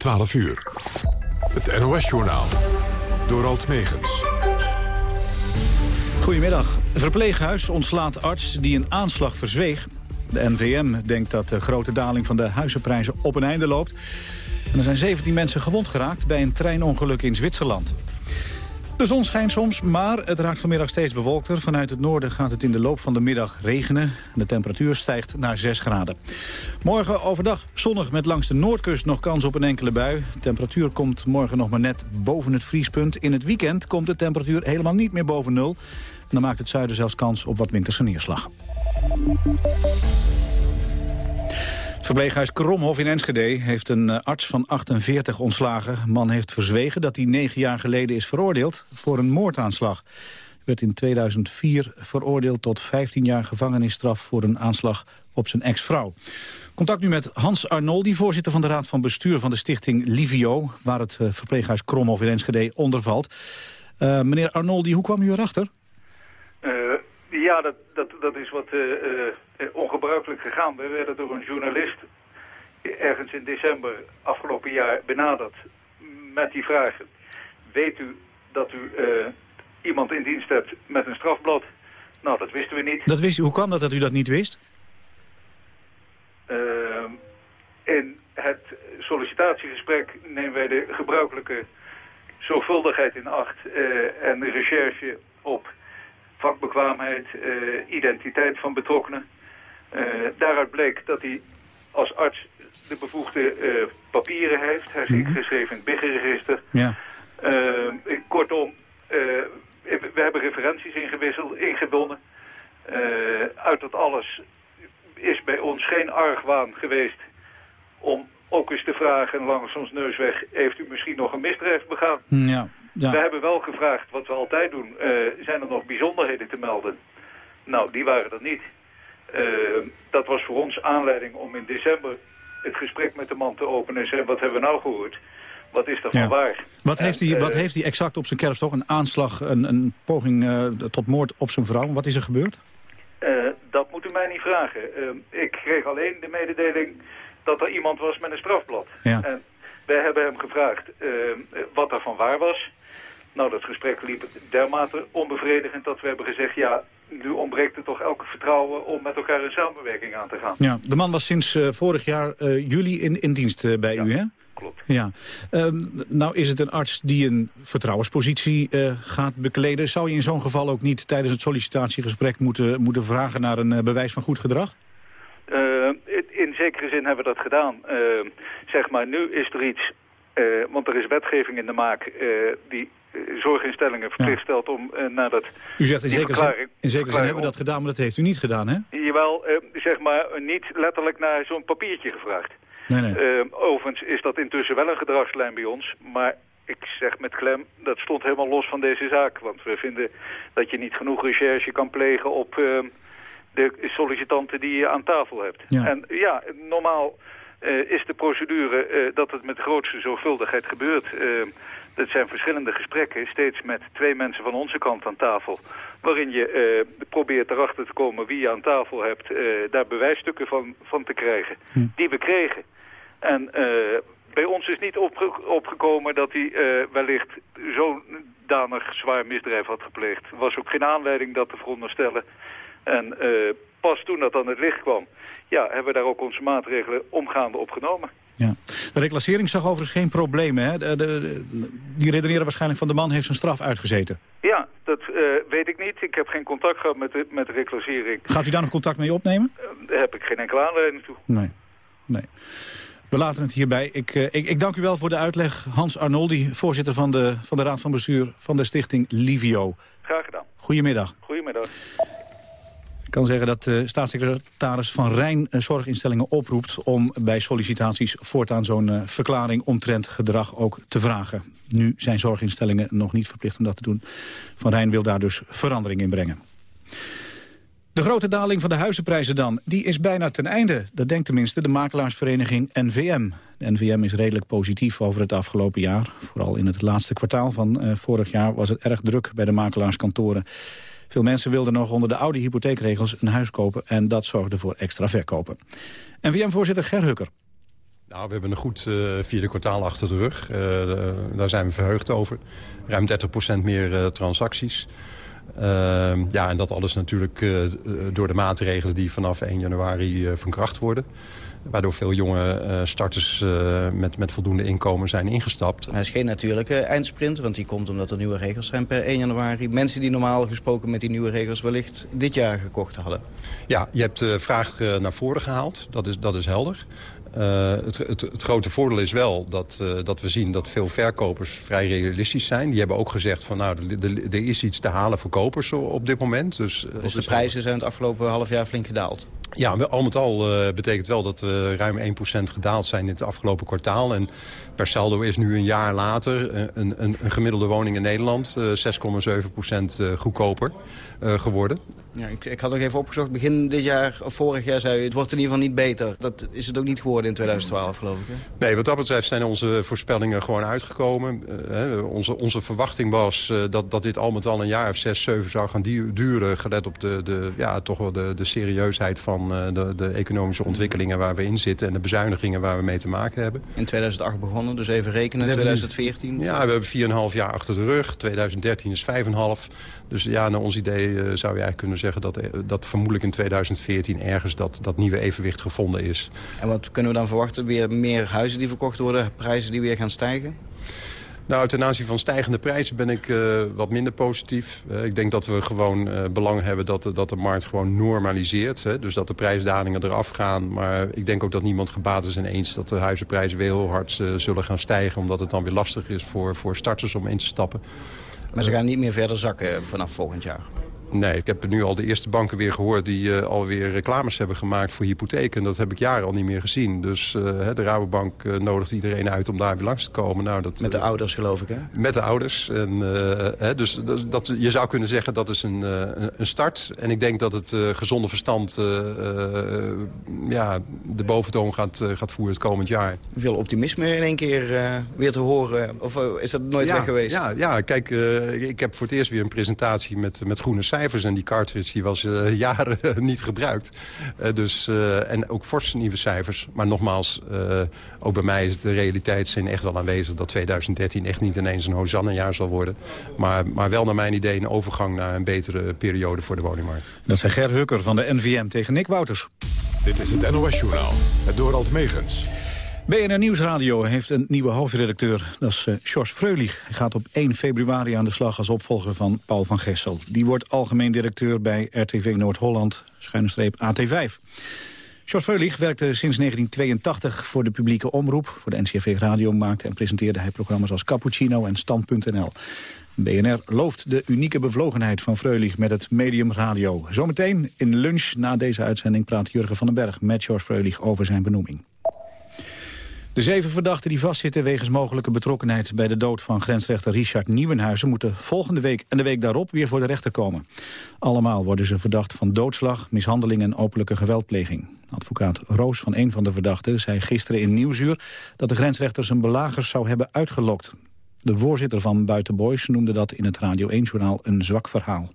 12 uur. Het NOS-journaal. Door Alt Megens. Goedemiddag. Verpleeghuis ontslaat arts die een aanslag verzweeg. De NVM denkt dat de grote daling van de huizenprijzen op een einde loopt. En er zijn 17 mensen gewond geraakt bij een treinongeluk in Zwitserland. De zon schijnt soms, maar het raakt vanmiddag steeds bewolkter. Vanuit het noorden gaat het in de loop van de middag regenen. De temperatuur stijgt naar 6 graden. Morgen overdag zonnig met langs de noordkust nog kans op een enkele bui. De temperatuur komt morgen nog maar net boven het vriespunt. In het weekend komt de temperatuur helemaal niet meer boven nul. En dan maakt het zuiden zelfs kans op wat winterse neerslag. Verpleeghuis Kromhof in Enschede heeft een eh, arts van 48 ontslagen. Man heeft verzwegen dat hij negen jaar geleden is veroordeeld voor een moordaanslag. Hij werd in 2004 veroordeeld tot 15 jaar gevangenisstraf voor een aanslag op zijn ex-vrouw. Contact nu met Hans Arnoldi, voorzitter van de Raad van Bestuur van de stichting Livio, waar het eh, verpleeghuis Kromhof in Enschede onder valt. Uh, meneer Arnoldi, hoe kwam u erachter? Uh, ja, dat, dat, dat is wat ongebruikelijk gegaan. We werden door een journalist ergens in december afgelopen jaar benaderd met die vraag. Weet u dat u iemand in dienst hebt met een strafblad? Nou, dat wisten we niet. Dat wist u. Hoe kwam dat dat u dat niet wist? Ehm, in het sollicitatiegesprek nemen wij de gebruikelijke zorgvuldigheid in acht en de recherche op vakbekwaamheid, identiteit van betrokkenen. Uh, daaruit bleek dat hij als arts de bevoegde uh, papieren heeft. Hij is mm ingeschreven in het BIG-register. Ja. kortom, we hebben referenties ingewisseld, ingewonnen. uit dat alles is bij ons geen argwaan geweest om ook eens te vragen langs ons neus weg... heeft u misschien nog een misdrijf begaan? Ja. Ja. We hebben wel gevraagd, wat we altijd doen, uh, zijn er nog bijzonderheden te melden? Nou, die waren er niet. Uh, dat was voor ons aanleiding om in december het gesprek met de man te openen en zeggen, wat hebben we nou gehoord? Wat is er van ja. waar? Wat, en, heeft hij, uh, wat heeft hij exact op zijn kerfstok? Een aanslag, een, een poging tot moord op zijn vrouw? Wat is er gebeurd? dat moet u mij niet vragen. ik kreeg alleen de mededeling dat er iemand was met een strafblad. Ja. En wij hebben hem gevraagd wat er van waar was. Nou, dat gesprek liep dermate onbevredigend dat we hebben gezegd... ja, nu ontbreekt er toch elke vertrouwen om met elkaar in samenwerking aan te gaan. Ja, de man was sinds uh, vorig jaar uh, juli in, in dienst uh, bij ja, u, hè? Klopt. Ja. nou is het een arts die een vertrouwenspositie gaat bekleden. Zou je in zo'n geval ook niet tijdens het sollicitatiegesprek moeten, moeten vragen naar een bewijs van goed gedrag? in zekere zin hebben we dat gedaan. zeg maar, nu is er iets want er is wetgeving in de maak die zorginstellingen verplicht ja. stelt om nadat... U zegt in zekere zin, in zekere zin hebben we dat gedaan, maar dat heeft u niet gedaan, hè? Jawel, zeg maar niet letterlijk naar zo'n papiertje gevraagd. Nee, nee. overigens is dat intussen wel een gedragslijn bij ons, maar ik zeg met klem, dat stond helemaal los van deze zaak. Want we vinden dat je niet genoeg recherche kan plegen op de sollicitanten die je aan tafel hebt. Ja. En ja, normaal uh, is de procedure uh, dat het met grootste zorgvuldigheid gebeurt. Dat zijn verschillende gesprekken, steeds met twee mensen van onze kant aan tafel. Waarin je probeert erachter te komen wie je aan tafel hebt, daar bewijsstukken van, van te krijgen. Hm. Die we kregen. En bij ons is niet opge opgekomen dat hij wellicht zo'n danig zwaar misdrijf had gepleegd. Er was ook geen aanleiding dat te veronderstellen. En pas toen dat aan het licht kwam, ja, hebben we daar ook onze maatregelen omgaande opgenomen. Ja. De reclassering zag overigens geen problemen. Hè? De, de, de, die redeneren waarschijnlijk van de man heeft zijn straf uitgezeten. Ja, dat uh, weet ik niet. Ik heb geen contact gehad met de, met de reclassering. Gaat u daar nog contact mee opnemen? Uh, daar heb ik geen enkele aanleiding toe. Nee, nee. We laten het hierbij. Ik, uh, ik, ik dank u wel voor de uitleg. Hans Arnoldi, voorzitter van de, van de Raad van Bestuur van de stichting Livio. Graag gedaan. Goedemiddag. Goedemiddag. Ik kan zeggen dat de staatssecretaris Van Rijn zorginstellingen oproept... om bij sollicitaties voortaan zo'n uh, verklaring omtrent gedrag ook te vragen. Nu zijn zorginstellingen nog niet verplicht om dat te doen. Van Rijn wil daar dus verandering in brengen. De grote daling van de huizenprijzen dan, die is bijna ten einde. Dat denkt tenminste de makelaarsvereniging NVM. De NVM is redelijk positief over het afgelopen jaar. Vooral in het laatste kwartaal van vorig jaar was het erg druk bij de makelaarskantoren. Veel mensen wilden nog onder de oude hypotheekregels een huis kopen... en dat zorgde voor extra verkopen. NVM-voorzitter Ger Hukker. Nou, we hebben een goed uh, vierde kwartaal achter de rug. Uh, daar zijn we verheugd over. Ruim 30% meer uh, transacties. ja, en dat alles natuurlijk door de maatregelen die vanaf 1 januari van kracht worden. Waardoor veel jonge starters met, met voldoende inkomen zijn ingestapt. Het is geen natuurlijke eindsprint, want die komt omdat er nieuwe regels zijn per 1 januari. Mensen die normaal gesproken met die nieuwe regels wellicht dit jaar gekocht hadden. Ja, je hebt de vraag naar voren gehaald. Dat is, dat is helder. Uh, het, het, het, grote voordeel is wel dat, uh, dat we zien dat veel verkopers vrij realistisch zijn. Die hebben ook gezegd van nou, er is iets te halen voor kopers op dit moment. Dus, uh, dus de prijzen zijn het afgelopen half jaar flink gedaald? Ja, al met al betekent wel dat we ruim 1% gedaald zijn in het afgelopen kwartaal. En per saldo is nu een jaar later een, een, een gemiddelde woning in Nederland 6,7% goedkoper geworden. Ja, ik, ik, had nog even opgezocht, begin dit jaar, of vorig jaar zei u... het wordt in ieder geval niet beter. Dat is het ook niet geworden in 2012, geloof ik. Hè? Nee, wat dat betreft zijn onze voorspellingen gewoon uitgekomen. Uh, onze, onze verwachting was uh, dat, dat dit al met al een jaar of zes, zeven zou gaan duren... gelet op de, de, ja, toch wel de, de serieusheid van uh, de, de economische ontwikkelingen waar we in zitten... en de bezuinigingen waar we mee te maken hebben. In 2008 begonnen, dus even rekenen, 2014? Ja, we hebben 4,5 jaar achter de rug. 2013 is 5,5. Dus ja, naar ons idee zou je eigenlijk kunnen zeggen dat, dat vermoedelijk in 2014 ergens dat, dat nieuwe evenwicht gevonden is. En wat kunnen we dan verwachten? Weer meer huizen die verkocht worden, prijzen die weer gaan stijgen? Nou, ten aanzien van stijgende prijzen ben ik uh, wat minder positief. Uh, ik denk dat we gewoon uh, belang hebben dat, dat de markt gewoon normaliseert. Hè? Dus dat de prijsdalingen eraf gaan. Maar ik denk ook dat niemand gebaat is ineens dat de huizenprijzen weer heel hard zullen gaan stijgen. Omdat het dan weer lastig is voor, voor starters om in te stappen. Maar ze gaan niet meer verder zakken vanaf volgend jaar? Nee, ik heb nu al de eerste banken weer gehoord... die uh, alweer reclames hebben gemaakt voor hypotheken. Dat heb ik jaren al niet meer gezien. Dus uh, de Rabobank uh, nodigt iedereen uit om daar weer langs te komen. Nou, dat, met de ouders, geloof ik, hè? Met de ouders. En, hè, dus dat, je zou kunnen zeggen dat is een, een start. En ik denk dat het gezonde verstand ja, de boventoon gaat, gaat voeren het komend jaar. Veel optimisme in één keer weer te horen. Of is dat nooit ja, weg geweest? Ja, ja kijk, ik heb voor het eerst weer een presentatie met, met groene cijfers cijfers. En die cartridge die was uh, jaren niet gebruikt. Uh, dus, uh, en ook forse nieuwe cijfers. Maar nogmaals, ook bij mij is de realiteitszin echt wel aanwezig... dat 2013 echt niet ineens een Hosanna-jaar zal worden. Maar, maar wel naar mijn idee een overgang naar een betere periode voor de woningmarkt. Dat zei Ger Hukker van de NVM tegen Nick Wouters. Dit is het NOS Journaal, het Dorald Megens. BNR Nieuwsradio heeft een nieuwe hoofdredacteur. Dat is uh, Freulich. Hij gaat op 1 februari aan de slag als opvolger van Paul van Gessel. Die wordt algemeen directeur bij RTV Noord-Holland, schuine streep AT5. Sjors Freulich werkte sinds 1982 voor de publieke omroep. Voor de NCRV Radio maakte en presenteerde hij programma's als Cappuccino en Stand.nl. BNR looft de unieke bevlogenheid van Freulich met het medium radio. Zometeen in lunch na deze uitzending praat Jurgen van den Berg met Sjors Freulich over zijn benoeming. De zeven verdachten die vastzitten wegens mogelijke betrokkenheid... bij de dood van grensrechter Richard Nieuwenhuizen... moeten volgende week en de week daarop weer voor de rechter komen. Allemaal worden ze verdacht van doodslag, mishandeling en openlijke geweldpleging. Advocaat Roos van een van de verdachten zei gisteren in Nieuwsuur... dat de grensrechter zijn belagers zou hebben uitgelokt. De voorzitter van Buitenboys noemde dat in het Radio 1-journaal een zwak verhaal.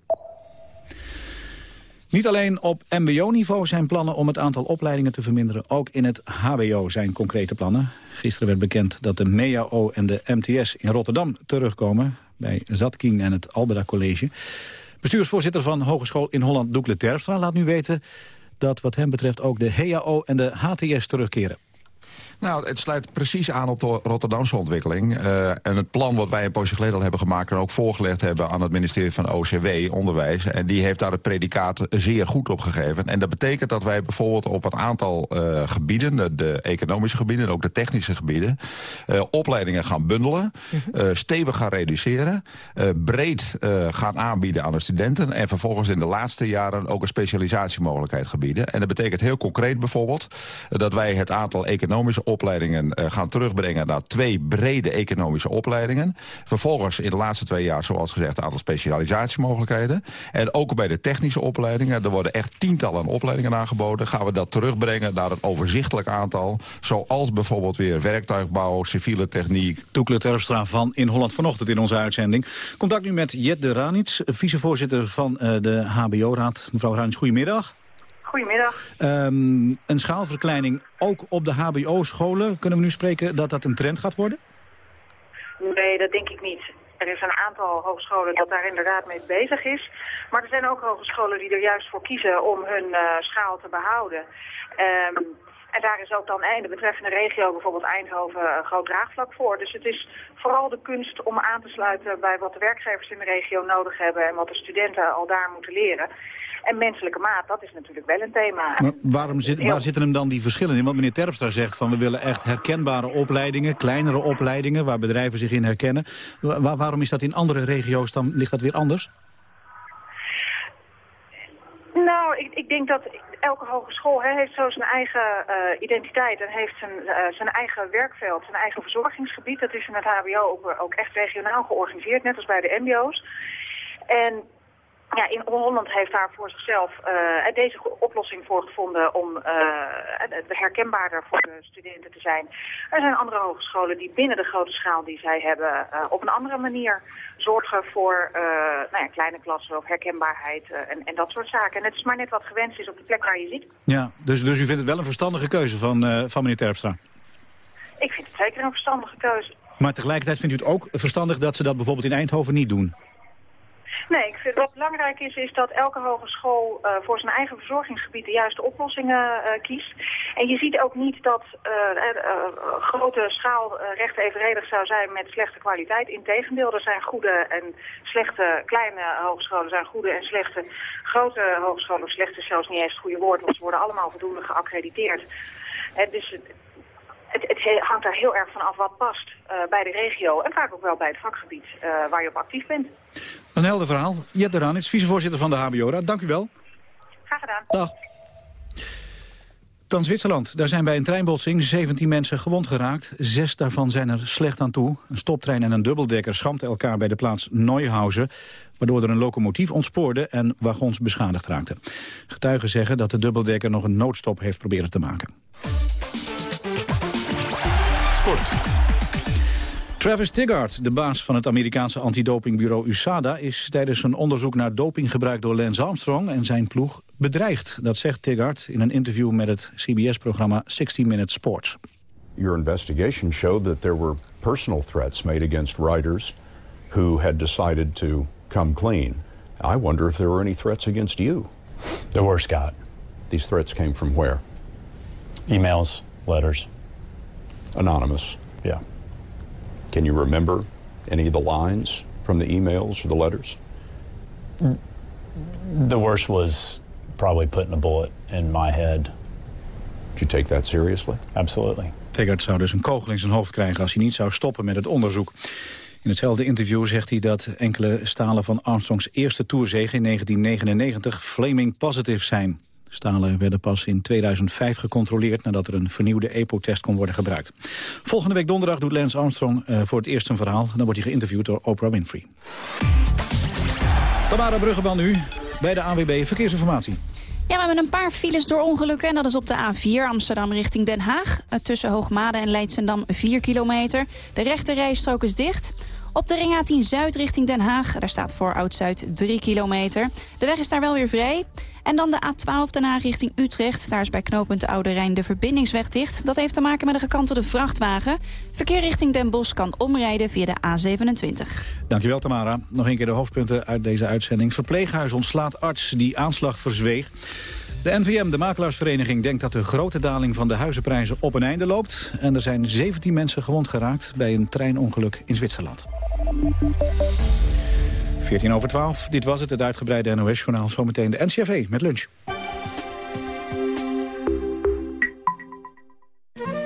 Niet alleen op mbo-niveau zijn plannen om het aantal opleidingen te verminderen. Ook in het hbo zijn concrete plannen. Gisteren werd bekend dat de MEAO en de MTS in Rotterdam terugkomen... bij Zatkin en het Albeda College. Bestuursvoorzitter van Hogeschool in Holland, Doekle Terpstra, laat nu weten... dat wat hem betreft ook de HAO en de HTS terugkeren. Nou, het sluit precies aan op de Rotterdamse ontwikkeling. Uh, en het plan wat wij een poosje geleden al hebben gemaakt... en ook voorgelegd hebben aan het ministerie van OCW, Onderwijs... en die heeft daar het predicaat zeer goed op gegeven. En dat betekent dat wij bijvoorbeeld op een aantal uh, gebieden... De, de, economische gebieden en ook de technische gebieden... Uh, opleidingen gaan bundelen, mm stevig gaan reduceren... breed gaan aanbieden aan de studenten... en vervolgens in de laatste jaren ook een specialisatiemogelijkheid gebieden. En dat betekent heel concreet bijvoorbeeld... dat wij het aantal economische opleidingen uh, gaan terugbrengen naar twee brede economische opleidingen. Vervolgens in de laatste twee jaar, zoals gezegd, een aantal specialisatiemogelijkheden. En ook bij de technische opleidingen, er worden echt tientallen opleidingen aangeboden. Gaan we dat terugbrengen naar een overzichtelijk aantal. Zoals bijvoorbeeld weer werktuigbouw, civiele techniek. Toekle Terpstra van In Holland vanochtend in onze uitzending. Contact nu met Jet de Ranits, vicevoorzitter van uh, de HBO-raad. Mevrouw Ranits, goedemiddag. Goedemiddag. Um, een schaalverkleining ook op de hbo-scholen. Kunnen we nu spreken dat dat een trend gaat worden? Nee, dat denk ik niet. Er is een aantal hogescholen dat daar inderdaad mee bezig is. Maar er zijn ook hogescholen die er juist voor kiezen om hun uh, schaal te behouden. Um, en daar is ook dan in de betreffende regio, bijvoorbeeld Eindhoven, een groot draagvlak voor. Dus het is vooral de kunst om aan te sluiten bij wat de werkgevers in de regio nodig hebben en wat de studenten al daar moeten leren. En menselijke maat, dat is natuurlijk wel een thema. Maar waarom zit, waar zitten hem dan die verschillen in? Want meneer Terpstra zegt van we willen echt herkenbare opleidingen, kleinere opleidingen waar bedrijven zich in herkennen. waarom is dat in andere regio's dan, ligt dat weer anders? Nou, ik, ik denk dat elke hogeschool hè, heeft zo zijn eigen uh, identiteit en heeft zijn, uh, zijn eigen werkveld, zijn eigen verzorgingsgebied. Dat is in het hbo ook, ook echt regionaal georganiseerd, net als bij de mbo's. En ja, in Holland heeft daar voor zichzelf uh, deze oplossing voor gevonden om uh, herkenbaarder voor de studenten te zijn. Er zijn andere hogescholen die binnen de grote schaal die zij hebben uh, op een andere manier zorgen voor nou ja, kleine klassen of herkenbaarheid en, en, dat soort zaken. En het is maar net wat gewenst is op de plek waar je zit. Ja, dus, dus u vindt het wel een verstandige keuze van, van meneer Terpstra? Ik vind het zeker een verstandige keuze. Maar tegelijkertijd vindt u het ook verstandig dat ze dat bijvoorbeeld in Eindhoven niet doen? Nee, ik vind wat belangrijk is, is dat elke hogeschool uh, voor zijn eigen verzorgingsgebied de juiste oplossingen uh, kiest. En je ziet ook niet dat uh, grote schaal recht evenredig zou zijn met slechte kwaliteit. Integendeel, er zijn goede en slechte kleine hogescholen, zijn goede en slechte grote hogescholen. Slechte is zelfs niet eens het goede woord, want ze worden allemaal voldoende geaccrediteerd. dus het, het, hangt daar heel erg van af wat past uh, bij de regio en vaak ook wel bij het vakgebied uh, waar je op actief bent. Een helder verhaal. Jet Ranits, vicevoorzitter van de HBO-raad. Dank u wel. Graag gedaan. Dag. Dan Zwitserland. Daar zijn bij een treinbotsing 17 mensen gewond geraakt. Zes daarvan zijn er slecht aan toe. Een stoptrein en een dubbeldekker schampten elkaar bij de plaats Neuhausen... waardoor er een locomotief ontspoorde en wagons beschadigd raakten. Getuigen zeggen dat de dubbeldekker nog een noodstop heeft proberen te maken. Travis Tiggart, de baas van het Amerikaanse antidopingbureau USADA... is tijdens een onderzoek naar dopinggebruik door Lance Armstrong en zijn ploeg bedreigd. Dat zegt Tiggart in een interview met het CBS-programma 60 Minutes Sports. Your investigation showed that there were personal threats made against riders who had decided to come clean. I wonder if there were any threats against you. There were, Scott. These threats came from where? Emails, letters. Anonymous. Yeah. Can you remember any of the lines from the emails or the letters? The worst was probably putting a bullet in my head. Did you take that seriously? Absolutely. Taggart zou dus een kogel in zijn hoofd krijgen als hij niet zou stoppen met het onderzoek. In hetzelfde interview zegt hij dat enkele stalen van Armstrongs eerste tourzege in 1999 flaming positive zijn. Stalen werden pas in 2005 gecontroleerd nadat er een vernieuwde EPO-test kon worden gebruikt. Volgende week donderdag doet Lance Armstrong uh, voor het eerst een verhaal. Dan wordt hij geïnterviewd door Oprah Winfrey. Tamara Bruggeman nu bij de AWB Verkeersinformatie. Ja, we hebben een paar files door ongelukken. En dat is op de A4 Amsterdam richting Den Haag. Eh, tussen Hoogmade en Leidsendam 4 kilometer. De rechte rijstrook is dicht. Op de ring A10 Zuid richting Den Haag. Daar staat voor Oud-Zuid 3 kilometer. De weg is daar wel weer vrij. En dan de A12 daarna richting Utrecht. Daar is bij knooppunt de Oude Rijn de verbindingsweg dicht. Dat heeft te maken met een gekantelde vrachtwagen. Verkeer richting Den Bosch kan omrijden via de A27. Dankjewel Tamara. Nog een keer de hoofdpunten uit deze uitzending. Verpleeghuis ontslaat arts die aanslag verzweeg. De NVM, de makelaarsvereniging, denkt dat de grote daling van de huizenprijzen op een einde loopt. En er zijn 17 mensen gewond geraakt bij een treinongeluk in Zwitserland. 14 over 12. Dit was het, het uitgebreide NOS-journaal. Zometeen de NCRV met lunch.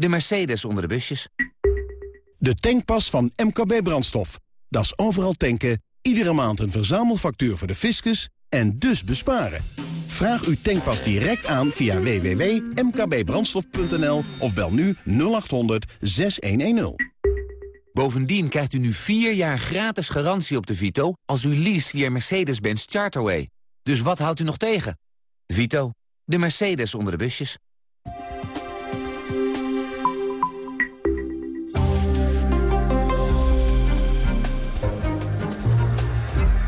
de Mercedes onder de busjes. De tankpas van MKB Brandstof. Dat is overal tanken, iedere maand een verzamelfactuur voor de fiscus en dus besparen. Vraag uw tankpas direct aan via www.mkbbrandstof.nl of bel nu 0800 6110. Bovendien krijgt u nu 4 jaar gratis garantie op de Vito... als u leest via Mercedes-Benz Charterway. Dus wat houdt u nog tegen? Vito, de Mercedes onder de busjes.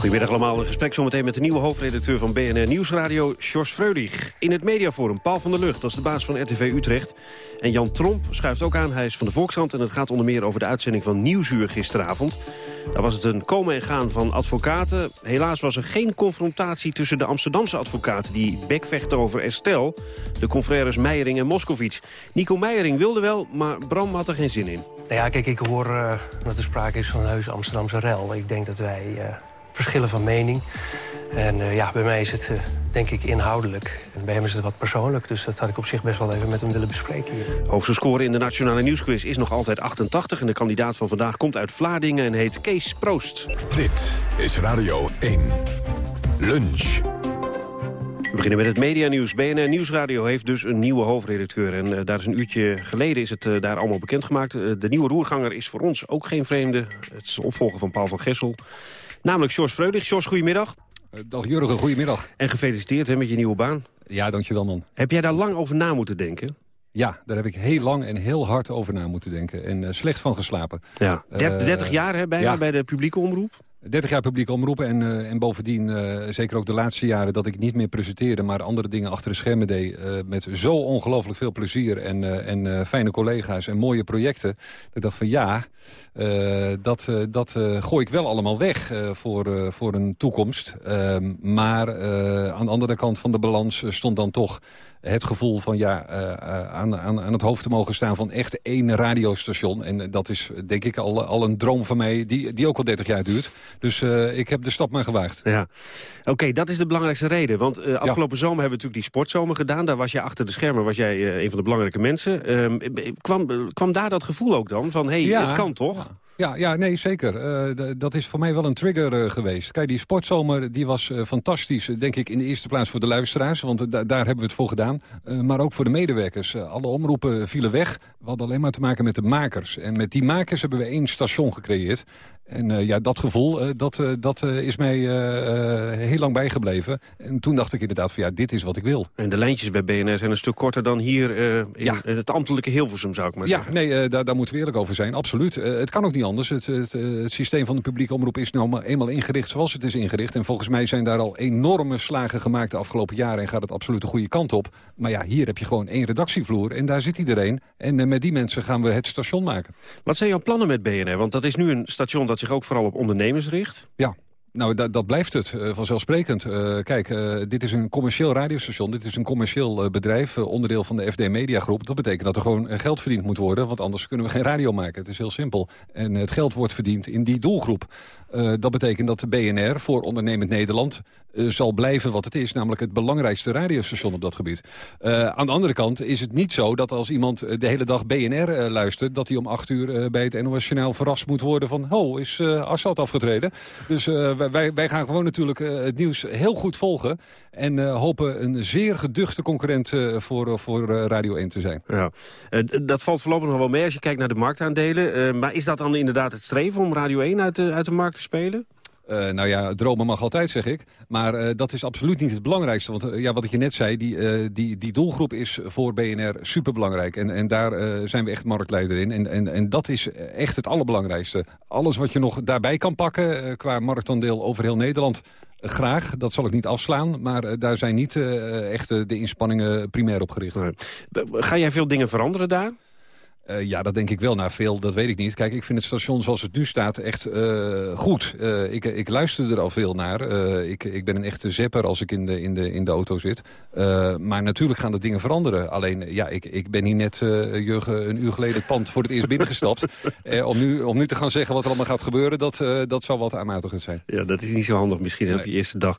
Goedemiddag allemaal. Een gesprek zometeen met de nieuwe hoofdredacteur van BNR Nieuwsradio, Sjors Freudig. In het mediaforum Paul van der Lucht, dat is de baas van RTV Utrecht. En Jan Tromp schuift ook aan, hij is van de Volkshand... en het gaat onder meer over de uitzending van Nieuwsuur gisteravond. Daar was het een komen en gaan van advocaten. Helaas was er geen confrontatie tussen de Amsterdamse advocaten... die bekvechten over Estel, de confrères Meijering en Moskovits. Nico Meijering wilde wel, maar Bram had er geen zin in. Nou ja, kijk, ik hoor uh, dat er sprake is van een heus Amsterdamse rel. Ik denk dat wij uh, verschillen van mening. En uh, ja, bij mij is het denk ik inhoudelijk. En bij hem is het wat persoonlijk. Dus dat had ik op zich best wel even met hem willen bespreken hier. Hoogste score in de Nationale Nieuwsquiz is nog altijd 88. En de kandidaat van vandaag komt uit Vlaardingen en heet Kees Proost. Dit is Radio 1. Lunch. We beginnen met het medianieuws. BNR Nieuwsradio heeft dus een nieuwe hoofdredacteur. En uh, daar is een uurtje geleden is het uh, daar allemaal bekendgemaakt. Uh, de nieuwe roerganger is voor ons ook geen vreemde. Het is de opvolger van Paul van Gessel. Namelijk George Freudig. George, goedemiddag. Dag Jurgen, goedemiddag. En gefeliciteerd hè, met je nieuwe baan. Ja, dankjewel man. Heb jij daar lang over na moeten denken? Ja, daar heb ik heel lang en heel hard over na moeten denken. En slecht van geslapen. Ja, 30, 30 jaar hè, bijna ja. bij de publieke omroep? 30 jaar publiek omroepen en, uh, en bovendien, uh, zeker ook de laatste jaren... dat ik niet meer presenteerde, maar andere dingen achter de schermen deed... Uh, met zo ongelooflijk veel plezier en, en fijne collega's en mooie projecten. Dat ik dacht van ja, dat, dat gooi ik wel allemaal weg voor, voor een toekomst. Ehm, maar aan de andere kant van de balans stond dan toch het gevoel van ja, aan, aan, aan het hoofd te mogen staan van echt één radiostation. En dat is denk ik al, al een droom van mij die, die ook al 30 jaar duurt. Dus uh, ik heb de stap maar gewaagd. Ja. Oké, okay, dat is de belangrijkste reden. Want uh, afgelopen ja. zomer hebben we natuurlijk die sportzomer gedaan. Daar was jij achter de schermen was jij, uh, een van de belangrijke mensen. Ehm, kwam, kwam daar dat gevoel ook dan? Van, hé, hey, ja. het kan toch? Ja. Ja, ja, nee, zeker. Uh, dat is voor mij wel een trigger uh, geweest. Kijk, die sportzomer die was uh, fantastisch, denk ik, in de eerste plaats voor de luisteraars. Want da daar hebben we het voor gedaan. maar ook voor de medewerkers. alle omroepen vielen weg. We hadden alleen maar te maken met de makers. En met die makers hebben we één station gecreëerd. En ja, dat gevoel, dat, dat is mij heel lang bijgebleven. En toen dacht ik inderdaad van ja, dit is wat ik wil. En de lijntjes bij BNR zijn een stuk korter dan hier in, ja. in het ambtelijke Hilversum, zou ik maar ja, zeggen. nee, daar, daar moeten we eerlijk over zijn, absoluut. het kan ook niet anders. Het, het, het, systeem van de publieke omroep is nou eenmaal ingericht zoals het is ingericht. En volgens mij zijn daar al enorme slagen gemaakt de afgelopen jaren... en gaat het absoluut de goede kant op. Maar ja, hier heb je gewoon één redactievloer en daar zit iedereen. En met die mensen gaan we het station maken. Wat zijn jouw plannen met BNR? Want dat is nu een station dat zich ook vooral op ondernemers richt. Ja, nou, dat, blijft het, uh, vanzelfsprekend. Uh, kijk, uh, dit is een commercieel radiostation. Dit is een commercieel bedrijf, onderdeel van de FD Media Groep. Dat betekent dat er gewoon geld verdiend moet worden... want anders kunnen we geen radio maken. Het is heel simpel. En het geld wordt verdiend in die doelgroep. dat betekent dat de BNR voor Ondernemend Nederland... zal blijven wat het is, namelijk het belangrijkste radiostation op dat gebied. aan de andere kant is het niet zo dat als iemand de hele dag BNR luistert... dat hij om acht uur bij het NOS Journaal verrast moet worden van... ho, is Assad afgetreden? Dus wij, wij gaan gewoon natuurlijk uh, het nieuws heel goed volgen. En uh, hopen een zeer geduchte concurrent uh, voor, voor Radio 1 te zijn. Ja. dat valt voorlopig nog wel mee als je kijkt naar de marktaandelen. maar is dat dan inderdaad het streven om Radio 1 uit de, uit de markt te spelen? Uh, nou ja, dromen mag altijd, zeg ik. Maar uh, dat is absoluut niet het belangrijkste. Want uh, ja, wat ik je net zei, die, die, die doelgroep is voor BNR superbelangrijk. En, en daar zijn we echt marktleider in. En, en, en dat is echt het allerbelangrijkste. Alles wat je nog daarbij kan pakken qua marktaandeel over heel Nederland... Graag, dat zal ik niet afslaan, maar daar zijn niet echt de inspanningen primair op gericht. Ga jij veel dingen veranderen daar? Uh, ja, dat denk ik wel. Nou, veel, dat weet ik niet. Kijk, ik vind het station zoals het nu staat echt uh, goed. Uh, ik, ik luister er al veel naar. ik, ik ben een echte zepper als ik in de, in de, in de auto zit. maar natuurlijk gaan de dingen veranderen. Alleen, ja, ik, ik ben hier net, Jurgen, een uur geleden het pand voor het eerst binnengestapt. om, nu, om nu te gaan zeggen wat er allemaal gaat gebeuren, dat, dat zou wat aanmatigend zijn. Ja, dat is niet zo handig misschien nee. op je eerste dag.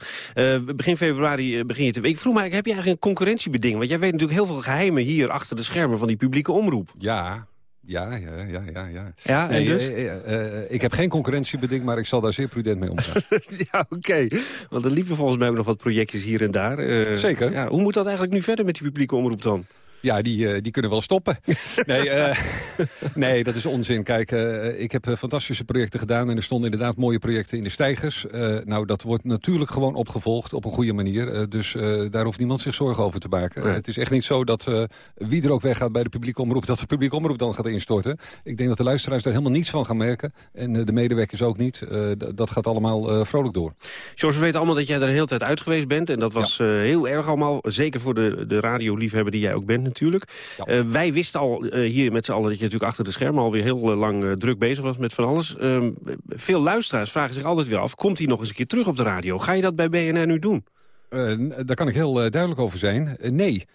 begin februari begin je te... Ik vroeg me eigenlijk, heb je eigenlijk een concurrentiebeding? Want jij weet natuurlijk heel veel geheimen hier achter de schermen van die publieke omroep. Ja, ja, ja, ja, ja. Ja, ja en dus? Uh, ik heb geen concurrentiebeding, maar ik zal daar zeer prudent mee omgaan. ja, oké. Want er liepen volgens mij ook nog wat projectjes hier en daar. Uh, Zeker. Ja, hoe moet dat eigenlijk nu verder met die publieke omroep dan? Ja, die, uh, die kunnen wel stoppen. nee, uh, nee, dat is onzin. Kijk, uh, ik heb fantastische projecten gedaan... en er stonden inderdaad mooie projecten in de stijgers. nou, dat wordt natuurlijk gewoon opgevolgd op een goede manier. dus daar hoeft niemand zich zorgen over te maken. Nee. Het is echt niet zo dat wie er ook weggaat bij de publieke omroep... dat de publieke omroep dan gaat instorten. Ik denk dat de luisteraars daar helemaal niets van gaan merken. En de medewerkers ook niet. dat gaat allemaal vrolijk door. George, we weten allemaal dat jij er een hele tijd uit geweest bent. En dat was ja. heel erg allemaal. Zeker voor de, de radioliefhebber die jij ook bent natuurlijk. Ja. Uh, wij wisten al uh, hier met z'n allen dat je natuurlijk achter de schermen alweer heel uh, lang druk bezig was met van alles. Ehm, veel luisteraars vragen zich altijd weer af, komt hij nog eens een keer terug op de radio? Ga je dat bij BNR nu doen? daar kan ik heel duidelijk over zijn. nee.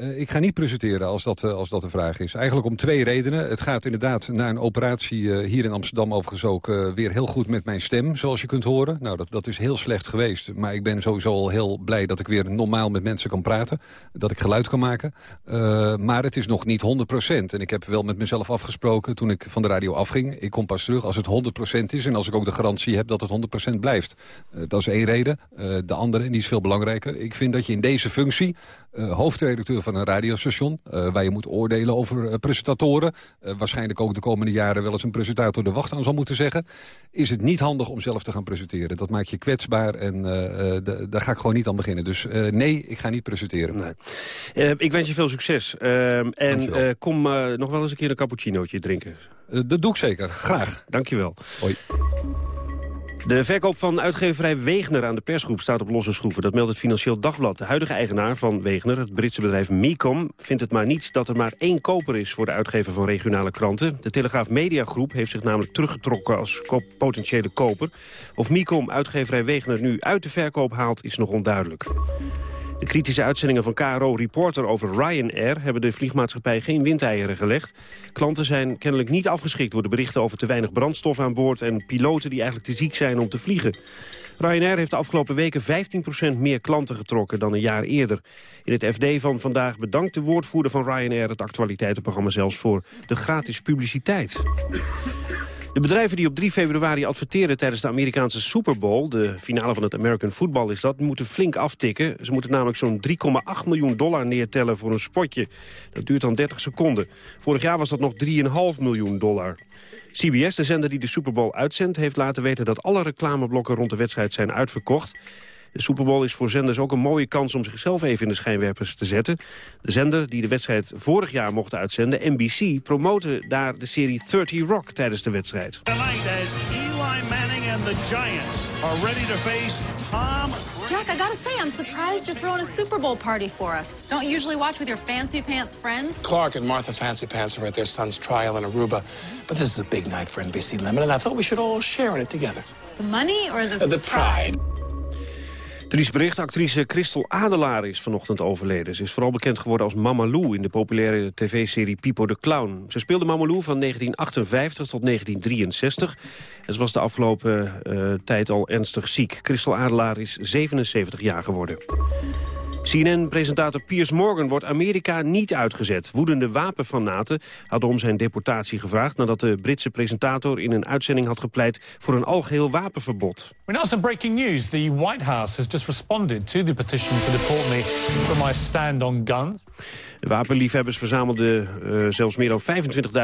Uh, ik ga niet presenteren als dat, uh, als dat de vraag is. Eigenlijk om twee redenen. Het gaat inderdaad na een operatie uh, hier in Amsterdam overigens ook weer heel goed met mijn stem, zoals je kunt horen. Nou, dat, dat is heel slecht geweest. Maar ik ben sowieso al heel blij dat ik weer normaal met mensen kan praten. Dat ik geluid kan maken. maar het is nog niet 100%. En ik heb wel met mezelf afgesproken toen ik van de radio afging. Ik kom pas terug als het 100% is en als ik ook de garantie heb dat het 100% blijft. dat is één reden. de andere, en die is veel belangrijker. Ik vind dat je in deze functie hoofdredacteur van een radiostation... Uh, waar je moet oordelen over uh, presentatoren... Uh, waarschijnlijk ook de komende jaren wel eens een presentator de wacht aan zal moeten zeggen... is het niet handig om zelf te gaan presenteren. Dat maakt je kwetsbaar en daar ga ik gewoon niet aan beginnen. Dus nee, ik ga niet presenteren. Nee. ik wens je veel succes. Ehm, en kom nog wel eens een keer een cappuccinootje drinken. dat doe ik zeker. Graag. Dankjewel. Hoi. De verkoop van uitgeverij Wegener aan de persgroep staat op losse schroeven. Dat meldt het Financieel Dagblad. De huidige eigenaar van Wegener, het Britse bedrijf Mecom... vindt het maar niets dat er maar één koper is voor de uitgever van regionale kranten. De Telegraaf Mediagroep heeft zich namelijk teruggetrokken als potentiële koper. Of Mecom uitgeverij Wegener nu uit de verkoop haalt, is nog onduidelijk. De kritische uitzendingen van KRO Reporter over Ryanair... hebben de vliegmaatschappij geen windeieren gelegd. Klanten zijn kennelijk niet afgeschikt door de berichten over te weinig brandstof aan boord... en piloten die eigenlijk te ziek zijn om te vliegen. Ryanair heeft de afgelopen weken 15% meer klanten getrokken dan een jaar eerder. In het FD van vandaag bedankt de woordvoerder van Ryanair... het actualiteitenprogramma zelfs voor de gratis publiciteit. De bedrijven die op 3 februari adverteren tijdens de Amerikaanse Super Bowl... de finale van het American Football is dat, moeten flink aftikken. Ze moeten namelijk zo'n 3,8 miljoen dollar neertellen voor een spotje. Dat duurt dan 30 seconden. Vorig jaar was dat nog 3,5 miljoen dollar. CBS, de zender die de Super Bowl uitzendt... heeft laten weten dat alle reclameblokken rond de wedstrijd zijn uitverkocht. De Super Bowl is voor zenders ook een mooie kans om zichzelf even in de schijnwerpers te zetten. De zender die de wedstrijd vorig jaar mocht uitzenden, NBC, promoten daar de serie 30 Rock tijdens de wedstrijd. Tonight as Eli Manning and the Giants are ready to face Tom Jack, I gotta say, I'm surprised you're throwing a Super Bowl party for us. Don't you usually watch with your fancy pants friends? Clark and Martha Fancy Pants are at their son's trial in Aruba. But this is a big night for NBC Lemon, and I thought we should all share in it together. The money or the, uh, the pride. Triest bericht, actrice Christel Adelaar is vanochtend overleden. Ze is vooral bekend geworden als Mama Lou in de populaire tv-serie Pipo de Clown. Ze speelde Mama Lou van 1958 tot 1963. En ze was de afgelopen uh, tijd al ernstig ziek. Christel Adelaar is 77 jaar geworden. CNN-presentator Piers Morgan wordt Amerika niet uitgezet. Woedende wapenfanaten hadden om zijn deportatie gevraagd... nadat de Britse presentator in een uitzending had gepleit... voor een algeheel wapenverbod. We now some breaking news. The White House has just responded to the petition to deport me for my stand on guns. De wapenliefhebbers verzamelden uh, zelfs meer dan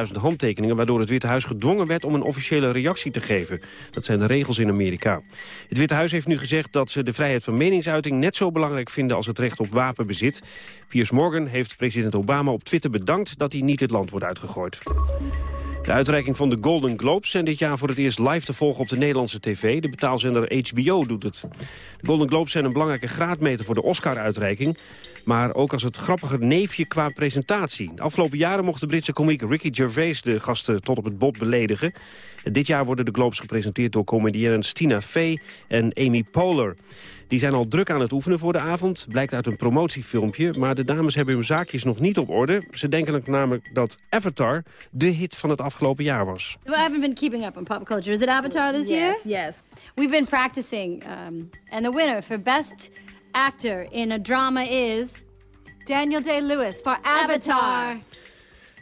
25.000 handtekeningen... waardoor het Witte Huis gedwongen werd om een officiële reactie te geven. Dat zijn de regels in Amerika. Het Witte Huis heeft nu gezegd dat ze de vrijheid van meningsuiting... net zo belangrijk vinden als het recht op wapenbezit. Piers Morgan heeft president Obama op Twitter bedankt... dat hij niet het land wordt uitgegooid. De uitreiking van de Golden Globes zijn dit jaar voor het eerst live te volgen op de Nederlandse tv. De betaalzender HBO doet het. De Golden Globes zijn een belangrijke graadmeter voor de Oscar-uitreiking. Maar ook als het grappige neefje qua presentatie. De afgelopen jaren mocht de Britse komiek Ricky Gervais de gasten tot op het bot beledigen. En dit jaar worden de Globes gepresenteerd door comediennes Tina Fey en Amy Poehler. Die zijn al druk aan het oefenen voor de avond, blijkt uit een promotiefilmpje. Maar de dames hebben hun zaakjes nog niet op orde. Ze denken namelijk dat Avatar de hit van het afgelopen jaar was. Well, I haven't been keeping up on pop culture. Is it Avatar this year? Yes, yes. We've been practicing. Um, and the winner for Best Actor in a Drama is... Daniel Day-Lewis for Avatar. Avatar.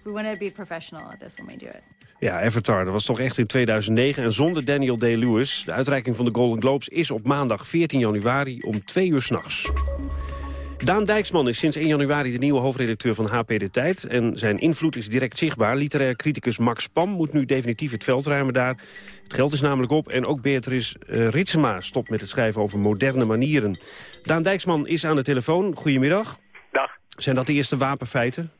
We want to be professional at this when we do it. Ja, Avatar, dat was toch echt in 2009. En zonder Daniel Day-Lewis. De uitreiking van de Golden Globes is op maandag 14 januari om 2 uur s'nachts. Daan Dijksman is sinds 1 januari de nieuwe hoofdredacteur van HP De Tijd. En zijn invloed is direct zichtbaar. Literair criticus Max Pam moet nu definitief het veld ruimen daar. Het geld is namelijk op en ook Beatrice uh, Ritsema stopt met het schrijven over moderne manieren. Daan Dijksman is aan de telefoon. Goedemiddag. Dag. Zijn dat de eerste wapenfeiten?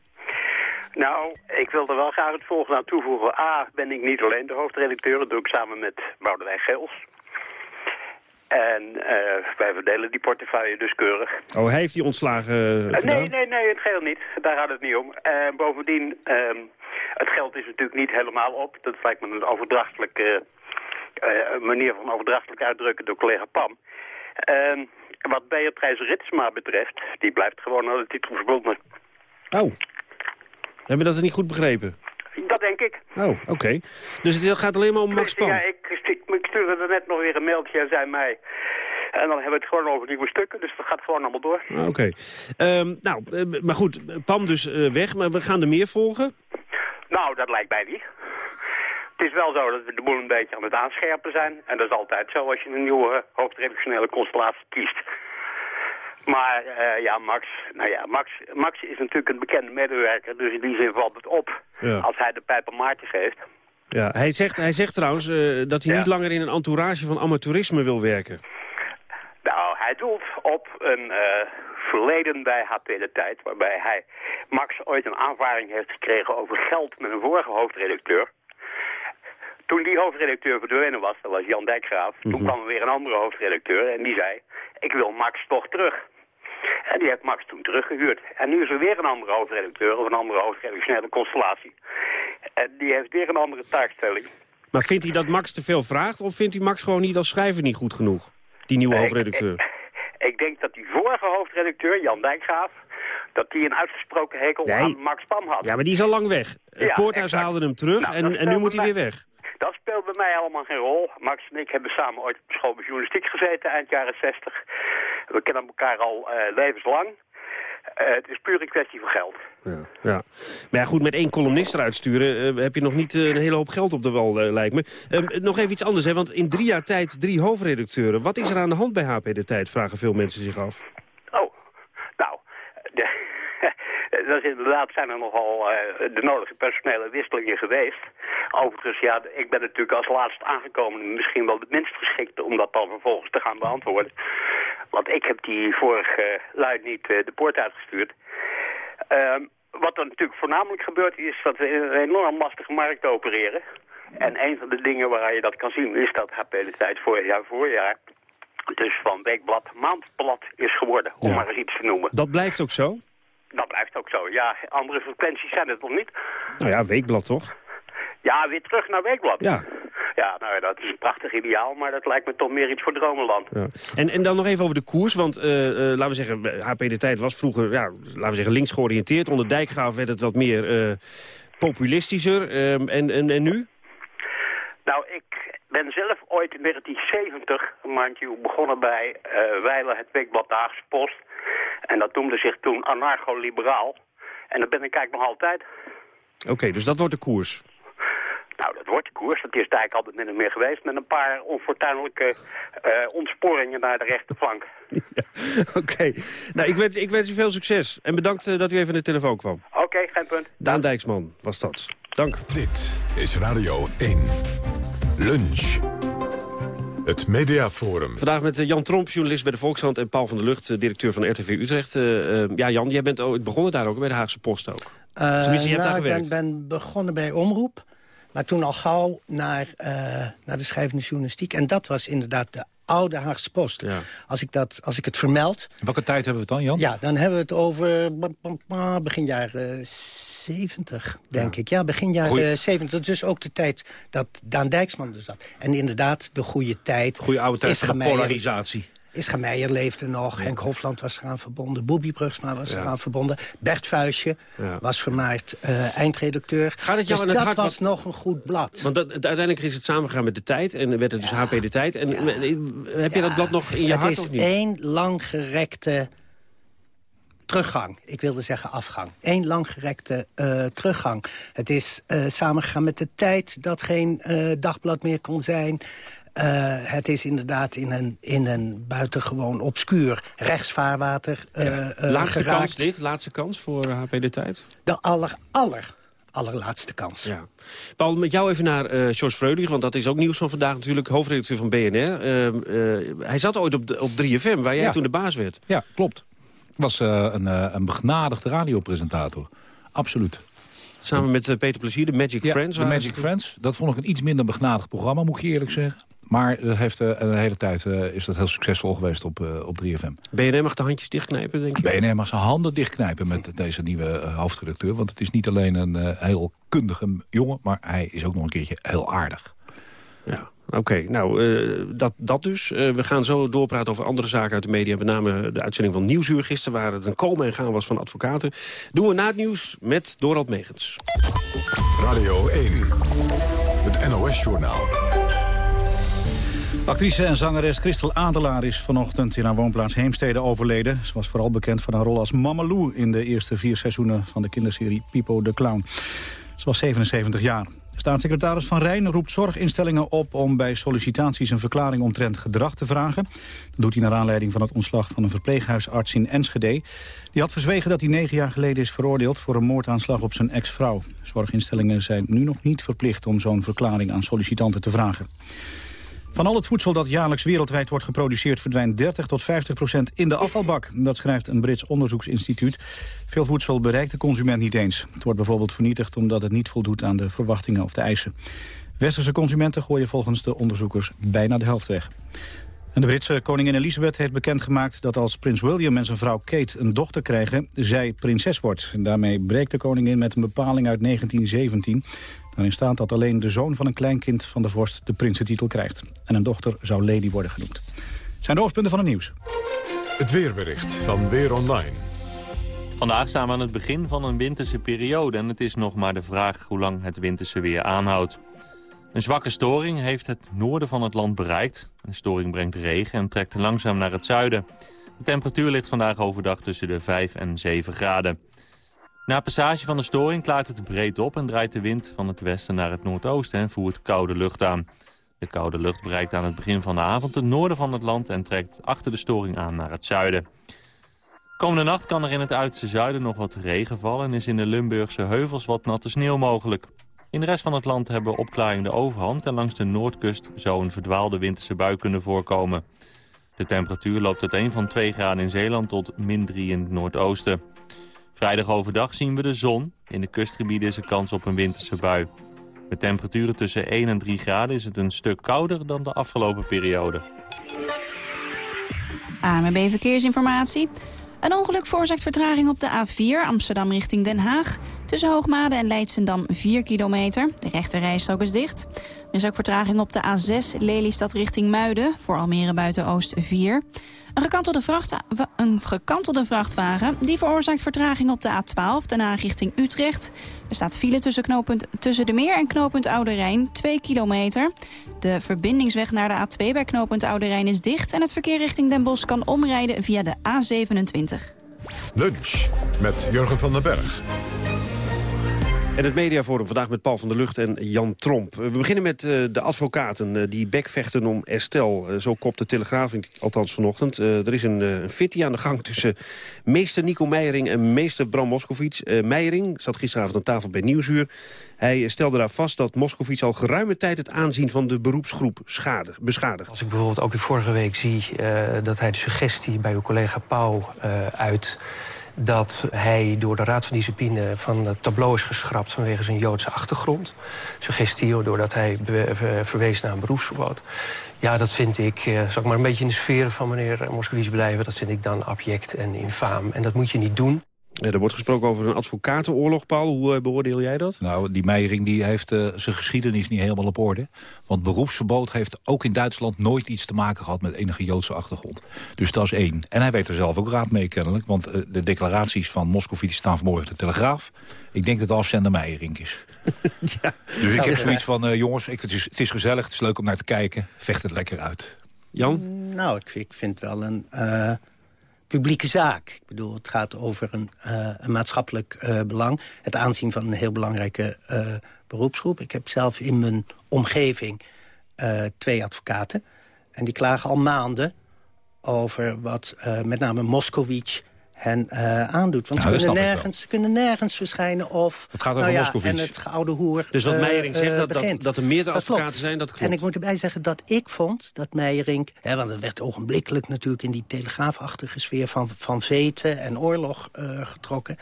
Nou, ik wil er wel graag het volgende aan toevoegen. A, ben ik niet alleen de hoofdredacteur. Dat doe ik samen met Boudewijn Geels. En uh, wij verdelen die portefeuille dus keurig. Oh, hij heeft die ontslagen uh, Nee, nee, nee, het geheel niet. Daar gaat het niet om. En uh, bovendien, um, het geld is natuurlijk niet helemaal op. Dat lijkt me een overdrachtelijke manier van overdrachtelijk uitdrukken door collega Pam. Ehm, wat Beatrice Ritsma betreft, die blijft gewoon aan de titel verbonden. Oh. Hebben we dat niet goed begrepen? Dat denk ik. Oh, oké. Okay. Dus het gaat alleen maar om Max Pam? Ja, ik, ik, stuurde er net nog weer een mailtje en zei mij... En dan hebben we het gewoon over nieuwe stukken, dus dat gaat gewoon allemaal door. Oké. Okay. Um, nou, maar goed, Pam dus uh, weg, maar we gaan er meer volgen? Nou, dat lijkt mij niet. Het is wel zo dat we de boel een beetje aan het aanscherpen zijn. En dat is altijd zo als je een nieuwe hoofdredactionele constellatie kiest. Maar uh, ja, Max, nou ja, Max, Max is natuurlijk een bekende medewerker, dus in die zin valt het op ja. als hij de pijp een maartje geeft. Ja, hij zegt, hij zegt trouwens uh, dat hij Ja. niet langer in een entourage van amateurisme wil werken. Nou, hij doelt op een eh, verleden bij HP de Tijd, waarbij hij Max ooit een aanvaring heeft gekregen over geld met een vorige hoofdredacteur. Toen die hoofdredacteur verdwenen was, dat was Jan Dijkgraaf, toen kwam er weer een andere hoofdredacteur en die zei, ik wil Max toch terug. En die heeft Max toen teruggehuurd. En nu is er weer een andere hoofdredacteur of een andere hoofdredactionele constellatie. En die heeft weer een andere taakstelling. Maar vindt hij dat Max te veel vraagt of vindt hij Max gewoon niet als schrijver niet goed genoeg? Die nieuwe hoofdredacteur. Ik denk dat die vorige hoofdredacteur, Jan Dijkgraaf, dat die een uitgesproken hekel Nee. aan Max Pam had. Ja, maar die is al lang weg. Het Ja, Poorthuis haalde hem terug Nou, en, en nu moet hij weer weg. Dat speelt bij mij allemaal geen rol. Max en ik hebben samen ooit op school journalistiek gezeten, eind jaren 60. We kennen elkaar al eh, levenslang. Eh, het is puur een kwestie van geld. Ja, ja. Maar ja, goed, met één columnist eruit sturen... eh, heb je nog niet eh, een hele hoop geld op de wal, lijkt me. Ehm, nog even iets anders, hè, want in drie jaar tijd drie hoofdredacteuren. Wat is er aan de hand bij HP De Tijd, vragen veel mensen zich af. Oh, nou, de, dat is inderdaad zijn er nogal de nodige personele wisselingen geweest. Overigens, ja, ik ben natuurlijk als laatst aangekomen misschien wel de minst geschikte om dat dan vervolgens te gaan beantwoorden. Want ik heb die vorige lui niet eh, de poort uitgestuurd. Ehm, wat er natuurlijk voornamelijk gebeurt is dat we in een enorm lastige markt opereren. En een van de dingen waar je dat kan zien is dat HP de tijd vorig jaar voorjaar dus van weekblad maandblad is geworden, om Ja. maar eens iets te noemen. Dat blijft ook zo? Dat blijft ook zo. Ja, andere frequenties zijn het nog niet. Nou ja, weekblad toch? Ja, weer terug naar weekblad. Ja. Ja, nou ja, dat is een prachtig ideaal, maar dat lijkt me toch meer iets voor dromenland. Ja. En, en dan nog even over de koers, want eh, eh, laten we zeggen, HP De Tijd was vroeger, ja, laten we zeggen, links georiënteerd. Onder Dijkgraaf werd het wat meer eh, populistischer. Ehm, en, en, en nu? Nou, ik ben zelf ooit in 1970, een maandje begonnen bij eh Weilen, het weekblad de Haagse Post. En dat noemde zich toen anarcho-liberaal. En dat ben ik eigenlijk nog altijd. Oké, dus dat wordt de koers. Nou, dat wordt de koers. Dat is het eigenlijk altijd min of meer geweest. Met een paar onfortuinlijke eh, ontsporingen naar de rechterflank. Oké, nou ik wens, ik wens u veel succes. En bedankt eh, dat u even aan de telefoon kwam. Oké, geen punt. Daan Dijksman was dat. Dank. Dit is Radio 1. Lunch. Het Mediaforum. Vandaag met eh, Jan Tromp, journalist bij de Volkshand... en Paul van der Lucht, directeur van RTV Utrecht. Ja, Jan, jij bent ooit begonnen daar ook, bij de Haagse Post ook. Eh, Tenminste, je hebt nou, daar ik ben begonnen bij Omroep. Maar toen al gauw naar, eh, naar de schrijvende journalistiek. En dat was inderdaad de oude Haagse Post. Als, ik dat, als ik het vermeld... Welke tijd hebben we het dan, Jan? Ja, dan hebben we het over begin jaren 70, denk ik. Ja, begin jaren Goeie- 70. Dus ook de tijd dat Daan Dijksman er zat. En inderdaad, de goede tijd. Goede oude tijd van de polarisatie. Ischa Meijer leefde nog, Henk Hofland was eraan verbonden... Boebie Brugsma was eraan verbonden... Bert Vuistje was vermaard eh, eindredacteur. Gaat het jou dus aan het dat hart was wat- nog een goed blad. Want dat, uiteindelijk is het samengegaan met de tijd. En werd het dus HP de tijd. En eh, heb je dat blad nog in je het hart is of niet? één langgerekte teruggang. Ik wilde zeggen afgang. Eén langgerekte eh, teruggang. Het is eh, samengegaan met de tijd dat geen eh, dagblad meer kon zijn. Eh, het is inderdaad in een, in een buitengewoon obscuur rechtsvaarwater eh eh, Laatste geraakt. kans dit? Laatste kans voor HP de tijd? De aller, aller, allerlaatste kans. Ja. Paul, met jou even naar eh George Freulich, want dat is ook nieuws van vandaag natuurlijk. Hoofdredacteur van BNR. Eh, eh, hij zat ooit op, de, op 3FM, waar jij Ja. toen de baas werd. Ja, klopt. Was eh, een, eh, een begnadigde radiopresentator. Absoluut. Samen met Peter Plezier, de Magic Ja, Friends. de Magic Friends. Dat vond ik een iets minder begnadigd programma, moet ik je eerlijk zeggen. Maar dat heeft, eh, een hele tijd eh, is dat heel succesvol geweest op, eh, op 3FM. BNR mag de handjes dichtknijpen, denk je? BNR mag zijn handen dichtknijpen met deze nieuwe hoofdredacteur. Want het is niet alleen een eh, heel kundige jongen... maar hij is ook nog een keertje heel aardig. Ja, oké. Nou, eh, dat, dat dus. Eh, we gaan zo doorpraten over andere zaken uit de media. Met name de uitzending van Nieuwsuur gisteren... waar het een komen en gaan was van advocaten. Doen we na het nieuws met Dorald Megens. Radio 1. Het NOS-journaal. Actrice en zangeres Christel Adelaar is vanochtend in haar woonplaats Heemstede overleden. Ze was vooral bekend van haar rol als Mamalou in de eerste vier seizoenen van de kinderserie Pipo de Clown. Ze was 77 jaar. Staatssecretaris Van Rijn roept zorginstellingen op om bij sollicitaties een verklaring omtrent gedrag te vragen. Dat doet hij naar aanleiding van het ontslag van een verpleeghuisarts in Enschede. Die had verzwegen dat hij negen jaar geleden is veroordeeld voor een moordaanslag op zijn ex-vrouw. Zorginstellingen zijn nu nog niet verplicht om zo'n verklaring aan sollicitanten te vragen. Van al het voedsel dat jaarlijks wereldwijd wordt geproduceerd... verdwijnt 30 tot 50 procent in de afvalbak. Dat schrijft een Brits onderzoeksinstituut. Veel voedsel bereikt de consument niet eens. Het wordt bijvoorbeeld vernietigd omdat het niet voldoet aan de verwachtingen of de eisen. Westerse consumenten gooien volgens de onderzoekers bijna de helft weg. En de Britse koningin Elizabeth heeft bekendgemaakt dat als prins William en zijn vrouw Kate een dochter krijgen, zij prinses wordt. En daarmee breekt de koningin met een bepaling uit 1917. Daarin staat dat alleen de zoon van een kleinkind van de vorst de prinsentitel krijgt. En een dochter zou Lady worden genoemd. Zijn de hoofdpunten van het nieuws. Het weerbericht van Weer Online. Vandaag staan we aan het begin van een winterse periode... en het is nog maar de vraag hoe lang het winterse weer aanhoudt. Een zwakke storing heeft het noorden van het land bereikt. De storing brengt regen en trekt langzaam naar het zuiden. De temperatuur ligt vandaag overdag tussen de 5 en 7 graden. Na passage van de storing klaart het breed op... en draait de wind van het westen naar het noordoosten en voert koude lucht aan. De koude lucht bereikt aan het begin van de avond het noorden van het land... en trekt achter de storing aan naar het zuiden. Komende nacht kan er in het uiterste zuiden nog wat regen vallen... en is in de Limburgse heuvels wat natte sneeuw mogelijk. In de rest van het land hebben opklaringen de overhand... en langs de noordkust zou een verdwaalde winterse bui kunnen voorkomen. De temperatuur loopt uiteen van 2 graden in Zeeland tot min 3 in het noordoosten. Vrijdag overdag zien we de zon. In de kustgebieden is er kans op een winterse bui. Met temperaturen tussen 1 en 3 graden is het een stuk kouder dan de afgelopen periode. AMB Verkeersinformatie. Een ongeluk veroorzaakt vertraging op de A4 Amsterdam richting Den Haag. Tussen Hoogmade en Leidsendam 4 kilometer. De rechterrijstrook is dicht. Er is ook vertraging op de A6 Lelystad richting Muiden. Voor Almere buiten Oost 4. Een gekantelde, een gekantelde vrachtwagen die veroorzaakt vertraging op de A12 Den Haag richting Utrecht. Er staat file tussen, knooppunt, tussen de Meer en knooppunt Oude Rijn 2 kilometer. De verbindingsweg naar de A2 bij knooppunt Oude Rijn is dicht... en het verkeer richting Den Bosch kan omrijden via de A27. Lunch met Jurgen van den Berg. En het mediaforum vandaag met Paul van der Lucht en Jan Tromp. We beginnen met uh, de advocaten uh, die bekvechten om Estelle. Uh, zo kopt de Telegraaf, althans vanochtend. er is een, een fitty aan de gang tussen meester Nico Meijering en meester Bram Moskowitz. Meijering zat gisteravond aan tafel bij Nieuwsuur. Hij stelde daar vast dat Moskowitz al geruime tijd het aanzien van de beroepsgroep schade, beschadigt. Als ik bijvoorbeeld ook de vorige week zie dat hij de suggestie bij uw collega Pauw uit dat hij door de Raad van Discipline van het tableau is geschrapt... vanwege zijn Joodse achtergrond. Suggestie doordat hij verwees naar een beroepsverbod. Ja, dat vind ik, uh, zal ik maar een beetje in de sfeer van meneer Moskowitz blijven... dat vind ik dan abject en infaam. En dat moet je niet doen. Ja, er wordt gesproken over een advocatenoorlog, Paul. Hoe uh, beoordeel jij dat? Nou, die Meijering die heeft uh, zijn geschiedenis niet helemaal op orde. Want beroepsverbod heeft ook in Duitsland nooit iets te maken gehad... met enige Joodse achtergrond. Dus dat is één. En hij weet er zelf ook raad mee kennelijk. Want uh, de declaraties van Moskovits staan vanmorgen de Telegraaf. Ik denk dat de afzender Meijering is. ja. Dus ik heb zoiets van, jongens, ik, het, is, het is gezellig, het is leuk om naar te kijken. Vecht het lekker uit. Jan? Nou, ik, ik vind wel een publieke zaak. Ik bedoel, het gaat over een, uh, een maatschappelijk uh, belang. Het aanzien van een heel belangrijke uh, beroepsgroep. Ik heb zelf in mijn omgeving twee advocaten. En die klagen al maanden over wat met name Moskowitz hen uh, aandoet. Want nou, ze, kunnen nergens, ze kunnen nergens verschijnen of... Het gaat over nou ja, En het oude hoer Dus wat uh, Meijering zegt, dat, uh, dat, dat er meerdere advocaten zijn, dat klopt. En ik moet erbij zeggen dat ik vond dat Meijering... Hè, want het werd ogenblikkelijk natuurlijk in die telegraafachtige sfeer... van, van veten en oorlog getrokken.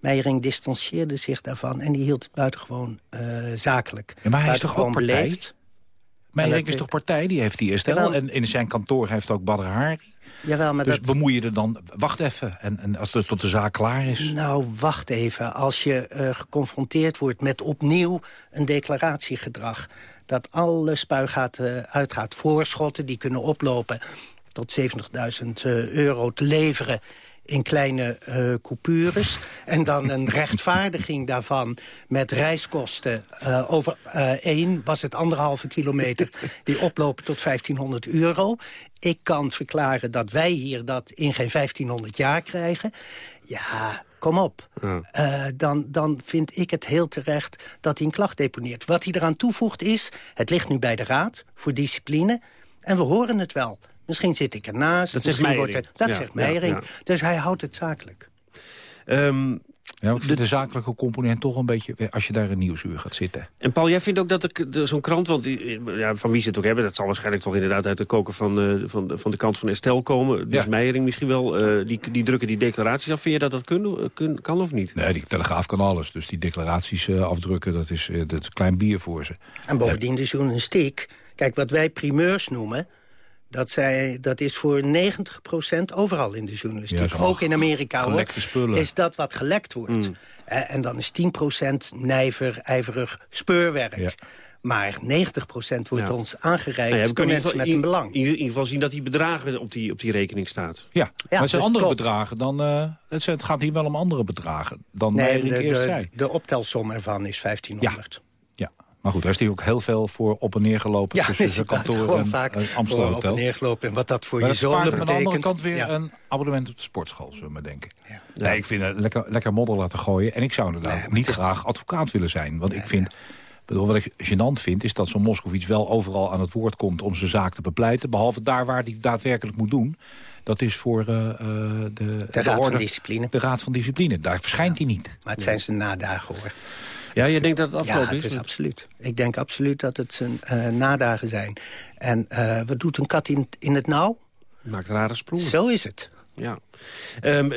Meijering distancieerde zich daarvan en die hield het buitengewoon zakelijk. Ja, maar hij is toch ook partij? beleefd. Meijering is toch partij? Die heeft die Estelle. En in zijn kantoor heeft ook Badr Hari. Jawel, maar dus dat... bemoei je er dan... Wacht even, en, en als het tot de zaak klaar is... Nou, wacht even. Als je uh, geconfronteerd wordt met opnieuw een declaratiegedrag... dat alle spuigaten uitgaat, voorschotten die kunnen oplopen... tot 70.000 uh, euro te leveren in kleine uh, coupures. En dan een rechtvaardiging daarvan met reiskosten uh, over uh, één... was het anderhalve kilometer die oplopen tot 1500 euro. Ik kan verklaren dat wij hier dat in geen 1500 jaar krijgen. Ja, kom op. Ja. Dan, dan vind ik het heel terecht dat hij een klacht deponeert. Wat hij eraan toevoegt is, het ligt nu bij de Raad voor discipline... en we horen het wel. Misschien zit ik ernaast. Dat zegt Meijering. Wordt er, dat ja, zegt Meijering. Ja, ja. Dus hij houdt het zakelijk. Um, ja, ik vind de, de, zakelijke component toch een beetje... als je daar een nieuwsuur gaat zitten. En Paul, jij vindt ook dat zo'n krant... want ja, van wie ze het ook hebben... dat zal waarschijnlijk toch inderdaad uit de koken van, uh, van, de, van de kant van Estel komen. Dus ja. Meijering misschien wel. Uh, die, die drukken die declaraties af. Vind je dat dat kun, kun, kan of niet? Nee, die Telegraaf kan alles. Dus die declaraties uh, afdrukken, dat is, dat is klein bier voor ze. En bovendien de journalistiek. Kijk, wat wij primeurs noemen... Dat, zij, dat is voor 90% overal in de journalistiek. Ja, ook in Amerika hoor, spullen. is dat wat gelekt wordt. Mm. En dan is 10% nijver, ijverig speurwerk. Ja. Maar 90% wordt ja. ons aangereikt nou ja, door mensen met een belang. In ieder geval zien dat die bedragen op die, op die rekening staat. Ja, ja maar het zijn dus andere klopt. bedragen dan... Uh, het, het gaat hier wel om andere bedragen dan nee, de, de, eerst de, zei. de optelsom ervan is 1500. Maar goed, daar is hij ook heel veel voor op en neer gelopen ja, tussen zijn kantoor en vaak Amsterdam Hotel. op en neer gelopen en wat dat voor maar je zoon betekent. aan de andere kant weer ja. een abonnement op de sportschool, zullen we maar denken. Ja. Nee, ik vind het lekker, lekker modder laten gooien. En ik zou inderdaad nee, niet graag advocaat willen zijn. Want ik vind... Bedoel, wat ik gênant vind, is dat zo'n Moskovits wel overal aan het woord komt... om zijn zaak te bepleiten, behalve daar waar hij daadwerkelijk moet doen. Dat is voor uh, de, de, de, Raad orde, van Discipline. De Raad van Discipline. Daar verschijnt hij niet. Maar het zijn zijn nadagen, hoor. Ja, je denkt dat het afgelopen ja, het is? absoluut. Ik denk absoluut dat het zijn uh, nadagen zijn. En uh, wat doet een kat in, in het nauw? Maakt rare sprongen. Zo is het. Ja. Um,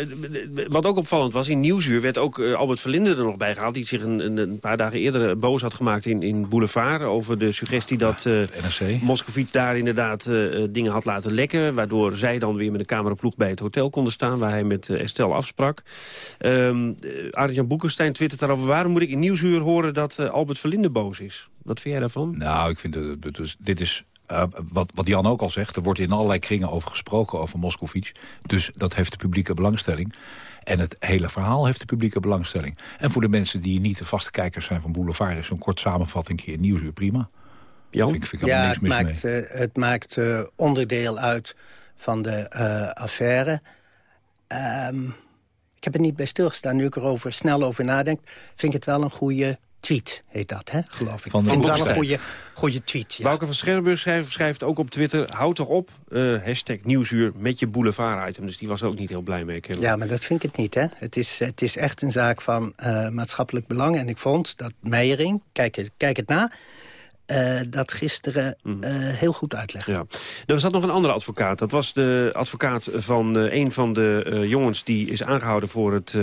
wat ook opvallend was, in Nieuwsuur werd ook uh, Albert Verlinde er nog bij gehaald... die zich een, een, paar dagen eerder boos had gemaakt in, in Boulevard... over de suggestie dat uh, Moskovits daar inderdaad uh, dingen had laten lekken... waardoor zij dan weer met een cameraploeg bij het hotel konden staan... waar hij met Estelle afsprak. Um, Arjan Boekenstein twittert daarover... waarom moet ik in Nieuwsuur horen dat Albert Verlinde boos is? Wat vind jij daarvan? Nou, ik vind dus, dit is uh, wat, wat Jan ook al zegt, er wordt in allerlei kringen over gesproken over Moskovits. Dus dat heeft de publieke belangstelling. En het hele verhaal heeft de publieke belangstelling. En voor de mensen die niet de vaste kijkers zijn van Boulevard... is zo'n kort samenvatting hier in Nieuwsuur prima. Jan? Vind, vind ik ja, niks het maakt, uh, het maakt uh, onderdeel uit van de affaire. Um, ik heb er niet bij stilgestaan. Nu ik erover snel over nadenk, vind ik het wel een goede tweet, heet dat, hè, geloof ik. Van ik vind het wel een goede, goede tweet, ja. Bouke van Scherrenburg schrijft, schrijft ook op Twitter... houd toch op, uh, hashtag Nieuwsuur met je boulevard-item. Dus die was ook niet heel blij mee. Kennelijk. Ja, maar dat vind ik het niet, hè. Het is, het is echt een zaak van uh, maatschappelijk belang. En ik vond dat Meijering, kijk, kijk het na... eh, dat gisteren eh, heel goed uitlegde. Ja. Er zat nog een andere advocaat. Dat was de advocaat van eh, een van de eh, jongens die is aangehouden voor het...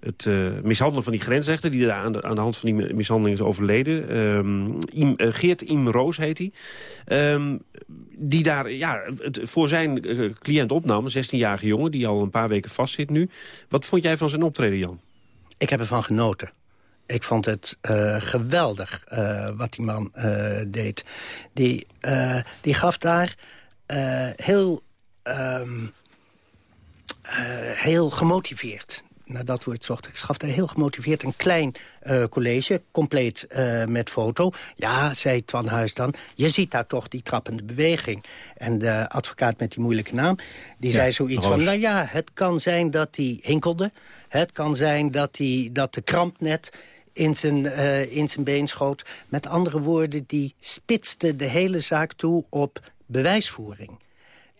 het eh, mishandelen van die grensrechter... die aan de, aan de hand van die mishandeling is overleden. Ehm, eh, Geert Iem Roos heet hij. Ehm, die daar ja, voor zijn eh, cliënt opnam. Een 16-jarige jongen die al een paar weken vastzit nu. Wat vond jij van zijn optreden, Jan? Ik heb ervan genoten. Ik vond het geweldig wat die man deed. Die, die gaf daar heel, ehm, eh, heel gemotiveerd... Naar dat woord zocht ik. Daar heel gemotiveerd een klein eh, college, compleet eh, met foto. Ja, zei Twan Huis dan, je ziet daar toch die trappende beweging. En de advocaat met die moeilijke naam, die Ja, zei zoiets Roos. van... nou ja, het kan zijn dat hij hinkelde. Het kan zijn dat, hij, dat de kramp net in zijn, eh, in zijn been schoot. Met andere woorden, die spitste de hele zaak toe op bewijsvoering.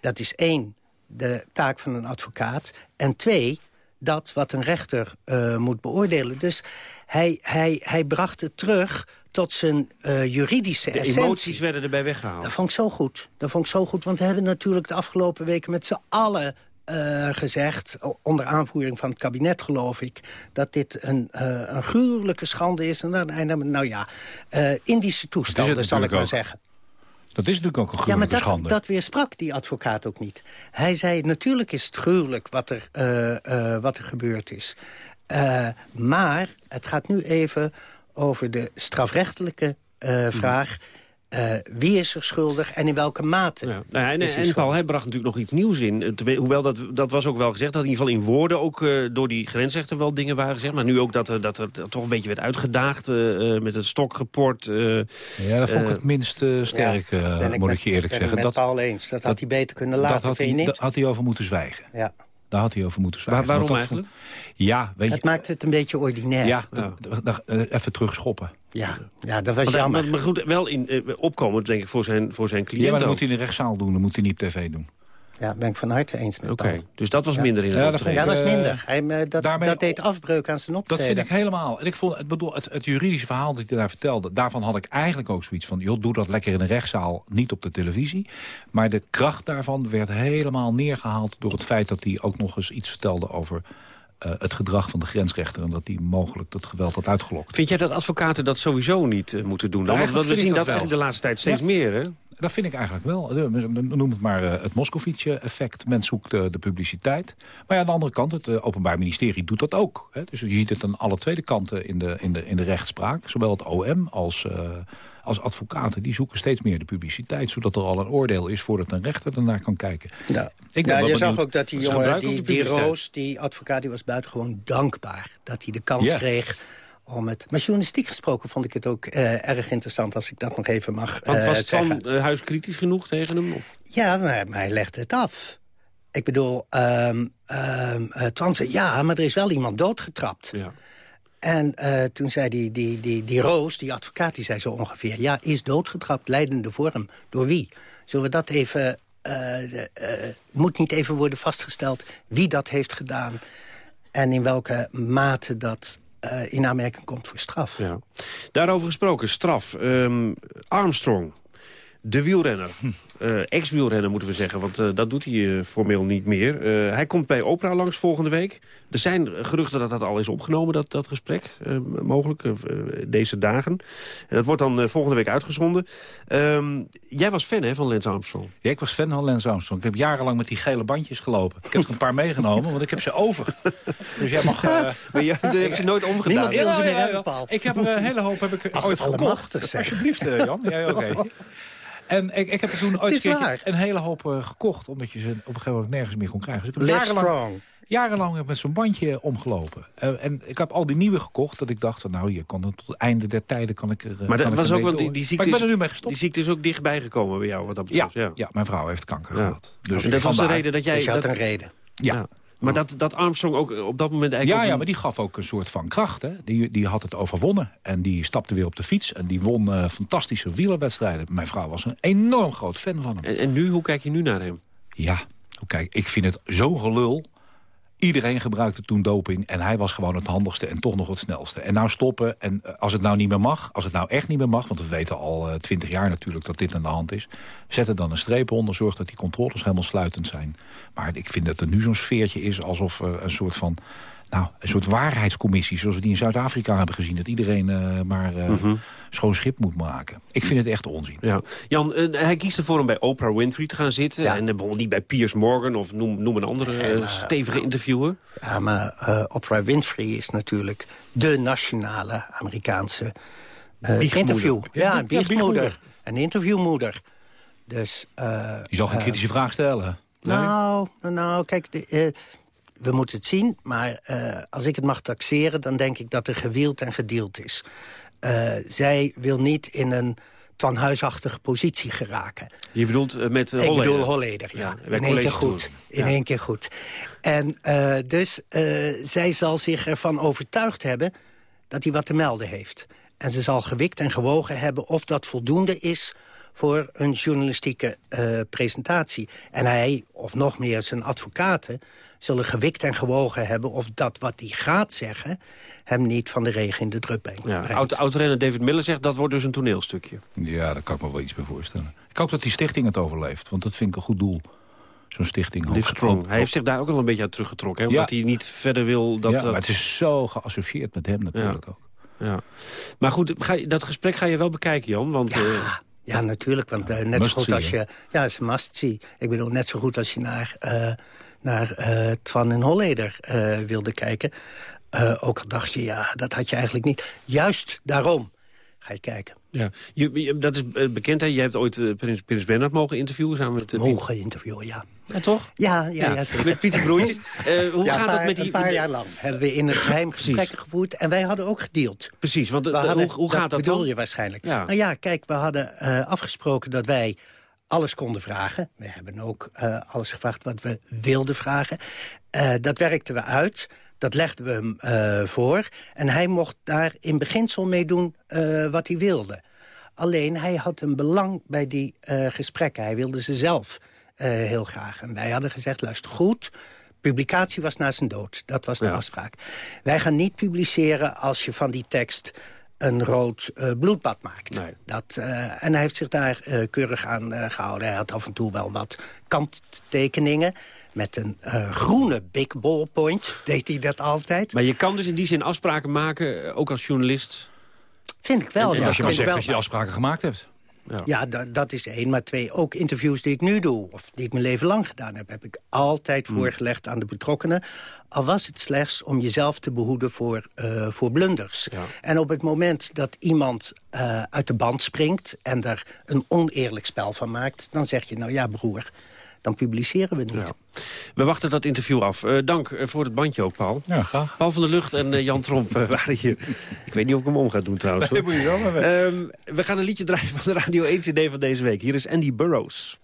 Dat is één, de taak van een advocaat. En twee, dat wat een rechter eh, moet beoordelen. Dus hij, hij, hij bracht het terug tot zijn eh, juridische De essentie. emoties werden erbij weggehaald. Dat vond ik zo goed. Dat vond ik zo goed, want we hebben natuurlijk de afgelopen weken met z'n allen eh, gezegd, onder aanvoering van het kabinet geloof ik, dat dit een, eh, een gruwelijke schande is. En dan, nou ja, eh, Indische toestanden, zal ik maar ook. zeggen. Dat is natuurlijk ook een Ja, maar gruwelijke dat, schande. dat weersprak die advocaat ook niet. Hij zei, natuurlijk is het gruwelijk wat er, eh, eh, wat er gebeurd is. Eh, maar het gaat nu even over de strafrechtelijke eh, vraag... eh, wie is er schuldig en in welke mate Nou ja, en, is hij en Paul, hij bracht natuurlijk nog iets nieuws in. Het- hoewel, dat, dat was ook wel gezegd, dat in ieder geval in woorden... ook eh, door die grensrechter wel dingen waren gezegd. Maar nu ook dat er, dat er toch een beetje werd uitgedaagd... eh, met het stokgeport. eh, Ja, dat vond ik het minst eh, sterk, eh, ben ik moet ik je eerlijk ben ik zeggen. met Paul eens. Dat had hij beter kunnen dat laten, had vind je hij, niet? Daar had hij over moeten zwijgen. Ja. Daar had hij over moeten zwijgen. waarom eigenlijk? vond- Ja, weet je... Het maakt het een beetje ordinair. Ja, dat- dat- eh, even terugschoppen. Ja, ja dat was jammer. Maar, maar goed, wel in, eh, opkomend, denk ik, voor zijn, voor zijn cliënt Ja, maar dat moet hij in de rechtszaal doen. Dat moet hij niet op tv doen. Ja, ben ik van harte eens met Oké, dus dat was Ja. minder in het Ja, dat optreden. Ja, dat is eh, minder. Hij, eh, dat, daarmee- dat deed afbreuk aan zijn Dat optreden. vind ik helemaal. En ik vond, het, bedoel, het, het juridische verhaal dat hij daar vertelde... daarvan had ik eigenlijk ook zoiets van... joh, doe dat lekker in een rechtszaal, niet op de televisie. Maar de kracht daarvan werd helemaal neergehaald... door het feit dat hij ook nog eens iets vertelde over... eh, het gedrag van de grensrechter... en dat hij mogelijk dat geweld had uitgelokt. Vind jij dat advocaten dat sowieso niet moeten doen? Want Eigenlijk we zien dat, dat de laatste tijd steeds Ja. meer, hè? Dat vind ik eigenlijk wel. Eh, Noem het maar eh, het Moscovici-effect. Men zoekt eh, de publiciteit. Maar ja, aan de andere kant, het eh, Openbaar Ministerie doet dat ook. Hè. Dus je ziet het aan alle tweede kanten in de, in de, in de rechtspraak. Zowel het OM als, eh, als advocaten. Die zoeken steeds meer de publiciteit. Zodat er al een oordeel is voordat een rechter ernaar kan kijken. Ja. Ik ja, je zag ook dat die jongen, die, die. Roos, die advocaat, die was buitengewoon dankbaar. Dat hij de kans Ja. kreeg om het... Maar journalistiek gesproken vond ik het ook eh, erg interessant... als ik dat nog even mag Want eh, was het zeggen. van eh, huis kritisch genoeg tegen hem? Of? Ja, maar, maar hij legde het af. Ik bedoel, eh, Twan zei, ja, maar er is wel iemand doodgetrapt. Ja. En eh, toen zei die, die, die, die Roos, die advocaat, die zei zo ongeveer... ja, is doodgetrapt, leidende vorm. Door wie? Zullen we dat even... eh, eh, moet niet even worden vastgesteld wie dat heeft gedaan... en in welke mate dat eh, in aanmerking komt voor straf. Ja. Daarover gesproken, straf. Ehm, Armstrong, de wielrenner. Eh, Ex-wielrenner moeten we zeggen, want eh, dat doet hij eh, formeel niet meer. Eh, hij komt bij Oprah langs volgende week. Er zijn geruchten dat dat al is opgenomen, dat, dat gesprek. eh, mogelijk, deze dagen. En dat wordt dan volgende week uitgezonden. Ehm, jij was fan hè, van Lance Armstrong? Ja, ik was fan van Lance Armstrong. Ik heb jarenlang met die gele bandjes gelopen. Ik heb er een paar meegenomen, want ik heb ze over. Dus jij mag... eh, Maar je, je hebt ze nooit omgedaan. Niemand wil ze meer hebben. Ik heb er een hele hoop heb ik Ach, ooit gekocht. allemachtig. Alsjeblieft, eh, Jan. Ja, oké. En ik, ik heb er toen ooit een, hele hoop eh, gekocht... omdat je ze op een gegeven moment nergens meer kon krijgen. Dus ik heb jarenlang, strong. jarenlang met zo'n bandje omgelopen. Eh, en ik heb al die nieuwe gekocht dat ik dacht... van, nou, je kan er tot het einde der tijden kan ik er eh, Maar dat ik was ook wel die, die ziekte. Maar ik ben is- er nu mee gestopt. Die ziekte is ook dichtbij gekomen bij jou, wat dat Ja, betreft. ja. mijn vrouw heeft kanker Ja. gehad. Dus en dat was de reden dat jij... Dus je had dat- een reden. Ja. Maar dat, dat Armstrong ook op dat moment eigenlijk... Ja, ja, maar die gaf ook een soort van kracht. Hè? Die, die had het overwonnen. En die stapte weer op de fiets. En die won eh, fantastische wielerwedstrijden. Mijn vrouw was een enorm groot fan van hem. En, en nu, hoe kijk je nu naar hem? Ja, kijk, ik vind het zo gelul. Iedereen gebruikte toen doping en hij was gewoon het handigste en toch nog het snelste. En nou stoppen, en eh, als het nou niet meer mag, als het nou echt niet meer mag... want we weten al eh, twintig jaar natuurlijk dat dit aan de hand is... zet er dan een streep onder, zorg dat die controles helemaal sluitend zijn. Maar ik vind dat er nu zo'n sfeertje is alsof er een soort van nou, een soort waarheidscommissie... zoals we die in Zuid-Afrika hebben gezien. Dat iedereen uh, maar uh, Mhm. schoon schip moet maken. Ik vind het echt onzin. Ja. Jan, uh, hij kiest ervoor om bij Oprah Winfrey te gaan zitten. En bijvoorbeeld niet bij Piers Morgan of noem, noem een andere stevige interviewer. Ja, maar uh, Oprah Winfrey is natuurlijk de nationale Amerikaanse uh, interview. Ja, Ja, biechtmoeder. biechtmoeder. Een interviewmoeder. Dus, uh, Je zal geen uh, kritische vraag stellen. Nou, nou, nou, kijk, de, uh, we moeten het zien. Maar uh, als ik het mag taxeren, dan denk ik dat er gewield en gedeeld is. Uh, zij wil niet in een twanhuisachtige positie geraken. Je bedoelt uh, met uh, Ik Holleder? bedoel Holleder, ja. In één keer goed. In één keer goed. En uh, dus zij zal zich ervan overtuigd hebben dat hij wat te melden heeft. En ze zal gewikt en gewogen hebben of dat voldoende is voor een journalistieke uh, presentatie. En hij, of nog meer zijn advocaten, zullen gewikt en gewogen hebben... of dat wat hij gaat zeggen hem niet van de regen in de drup brengt. Ja, oud, oud-renner David Miller zegt dat wordt dus een toneelstukje. Ja, daar kan ik me wel iets bij voorstellen. Ik hoop dat die stichting het overleeft, want dat vind ik een goed doel. Zo'n stichting. Live Strong. Hij heeft zich daar ook al een beetje uit teruggetrokken. Hè? Omdat Ja. hij niet verder wil dat... ja, maar het is zo geassocieerd met hem natuurlijk Ja. ook. Ja. Maar goed, ga je, dat gesprek ga je wel bekijken, Jan. Want, Ja, eh, ja natuurlijk. Want uh, net zo goed als je... Ja, het is een must see. Ik bedoel, net zo goed als je naar, uh, naar uh, Twan en Holleder wilde kijken. Ook al dacht je, ja, dat had je eigenlijk niet. Juist daarom ga je kijken. ja. Je, je- dat is eh, bekend, hè? Je hebt ooit eh, Prins, Prins Bernhard mogen interviewen samen met... eh, Mogen interviewen, ja. Ja, toch? Ja, ja, ja. zeker. met Pieter Broertjes. Eh, hoe Ja, gaat dat met die... Een paar jaar lang hebben we in het geheim gesprekken gevoerd. En wij hadden ook gedeeld. Precies, want hadden- hoe, hoe gaat dat bedoel dan? je waarschijnlijk. Ja. Nou ja, kijk, we hadden afgesproken dat wij alles konden vragen. We hebben ook alles gevraagd wat we wilden vragen. Dat werkten we uit. Dat legden we hem eh, voor. En hij mocht daar in beginsel mee doen eh, wat hij wilde. Alleen, hij had een belang bij die eh, gesprekken. Hij wilde ze zelf heel graag. En wij hadden gezegd, luister goed... Publicatie was na zijn dood. Dat was de Ja. afspraak. Wij gaan niet publiceren als je van die tekst een rood eh, bloedbad maakt. Nee. Dat, eh, en hij heeft zich daar eh, keurig aan eh, gehouden. Hij had af en toe wel wat kanttekeningen. Met een eh, groene big ballpoint deed hij dat altijd. Maar je kan dus in die zin afspraken maken, ook als journalist. Vind ik wel. En- en ja, als je maar zegt wel. dat je afspraken gemaakt hebt. Ja, da- dat is één. Maar twee, ook interviews die ik nu doe... of die ik mijn leven lang gedaan heb... heb ik altijd Hmm. voorgelegd aan de betrokkenen. Al was het slechts om jezelf te behoeden voor, eh, voor blunders. Ja. En op het moment dat iemand eh, uit de band springt... en daar een oneerlijk spel van maakt... dan zeg je, nou ja, broer, dan publiceren we niet. Ja. We wachten dat interview af. Eh, dank eh, voor het bandje ook, Paul. Ja, graag. Paul van der Lucht en eh, Jan Tromp waren hier. Ik weet niet of ik hem om ga doen trouwens. hoor. moet je wel maar Ehm, we gaan een liedje draaien van de Radio 1 CD van deze week. Hier is Andy Burroughs.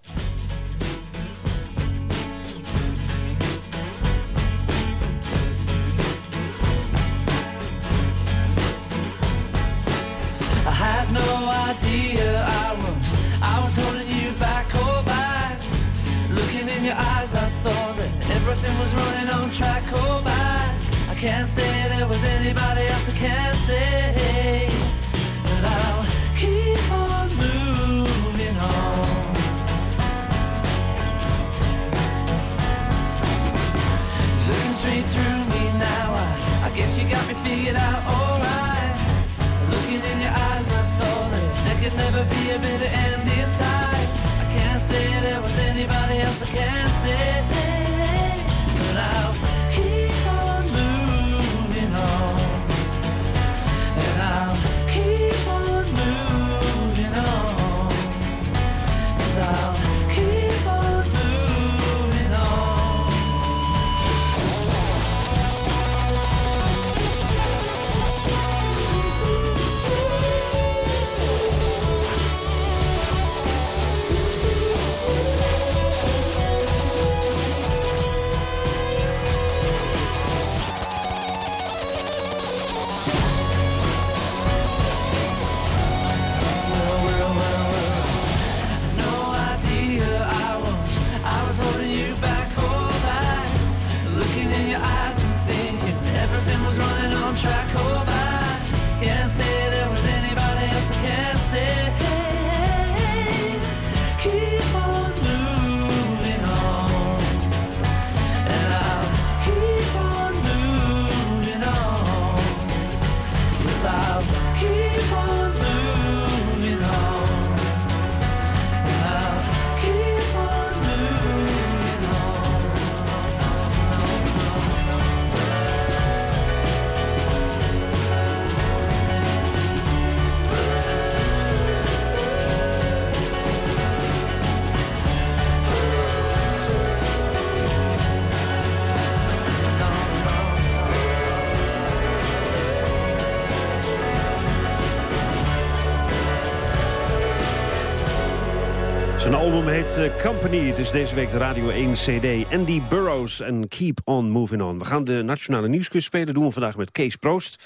Heet eh, Company. Het is deze week de Radio 1 CD. Andy Burroughs en Keep On Moving On. We gaan de Nationale Nieuwsquiz spelen. doen we vandaag met Kees Proost.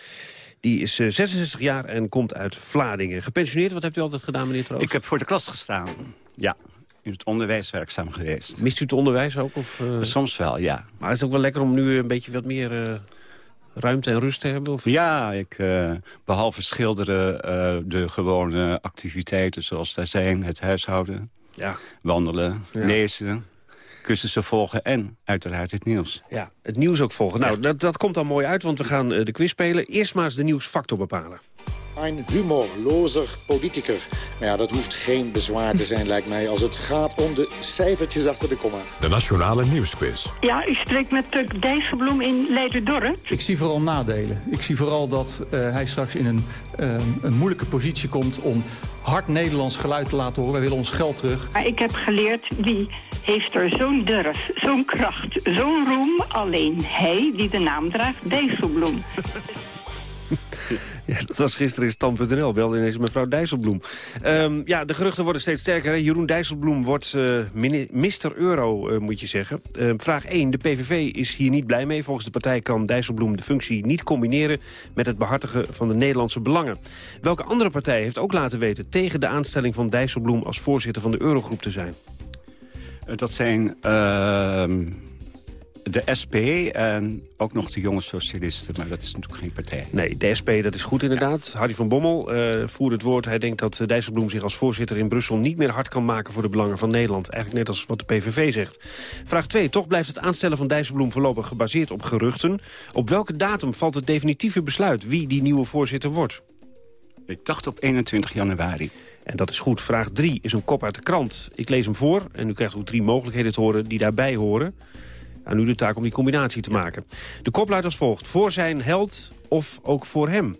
Die is eh, 66 jaar en komt uit Vlaardingen. Gepensioneerd, wat hebt u altijd gedaan, meneer Troost? Ik heb voor de klas gestaan. Ja, in het onderwijs werkzaam geweest. Mist u het onderwijs ook? Of, eh? Soms wel, ja. Maar is het ook wel lekker om nu een beetje wat meer eh, ruimte en rust te hebben? Of? Ja, ik, eh, behalve schilderen, eh, de gewone activiteiten zoals daar zijn. Het huishouden, Ja. wandelen, Ja. lezen, cursussen volgen en uiteraard het nieuws. Ja, het nieuws ook volgen. Nou, dat, dat komt dan mooi uit, want we gaan eh, de quiz spelen. Eerst maar eens de nieuwsfactor bepalen. Een humorlozer politicus. Maar ja, dat hoeft geen bezwaar te zijn, lijkt mij... als het gaat om de cijfertjes achter de komma. De Nationale Nieuwsquiz. Ja, u spreekt met Puk Dijsselbloem in Leiderdorp. Ik zie vooral nadelen. Ik zie vooral dat eh, hij straks in een, eh, een moeilijke positie komt... om hard Nederlands geluid te laten horen. Wij willen ons geld terug. Maar ik heb geleerd, wie heeft er zo'n durf, zo'n kracht, zo'n roem? Alleen hij die de naam draagt, Dijsselbloem. Ja, dat was gisteren in Stand.nl, belde ineens mevrouw Dijsselbloem. Ehm, ja, de geruchten worden steeds sterker. Hè? Jeroen Dijsselbloem wordt eh mini- Mr. Euro, eh, moet je zeggen. Ehm, vraag 1. De PVV is hier niet blij mee. Volgens de partij kan Dijsselbloem de functie niet combineren... met het behartigen van de Nederlandse belangen. Welke andere partij heeft ook laten weten... tegen de aanstelling van Dijsselbloem als voorzitter van de Eurogroep te zijn? Eh, Dat zijn ehm, de SP en ook nog de jonge socialisten. Maar dat is natuurlijk geen partij. Nee, de SP, dat is goed inderdaad. Harry van Bommel eh, voerde het woord. Hij denkt dat eh, Dijsselbloem zich als voorzitter in Brussel... niet meer hard kan maken voor de belangen van Nederland. Eigenlijk net als wat de PVV zegt. Vraag 2. Toch blijft het aanstellen van Dijsselbloem voorlopig gebaseerd op geruchten. Op welke datum valt het definitieve besluit wie die nieuwe voorzitter wordt? Ik dacht op 21 januari. En dat is goed. Vraag 3 is een kop uit de krant. Ik lees hem voor en u krijgt ook drie mogelijkheden te horen die daarbij horen. Aan u de taak om die combinatie te maken. De kop luidt als volgt. Voor zijn held of ook voor hem?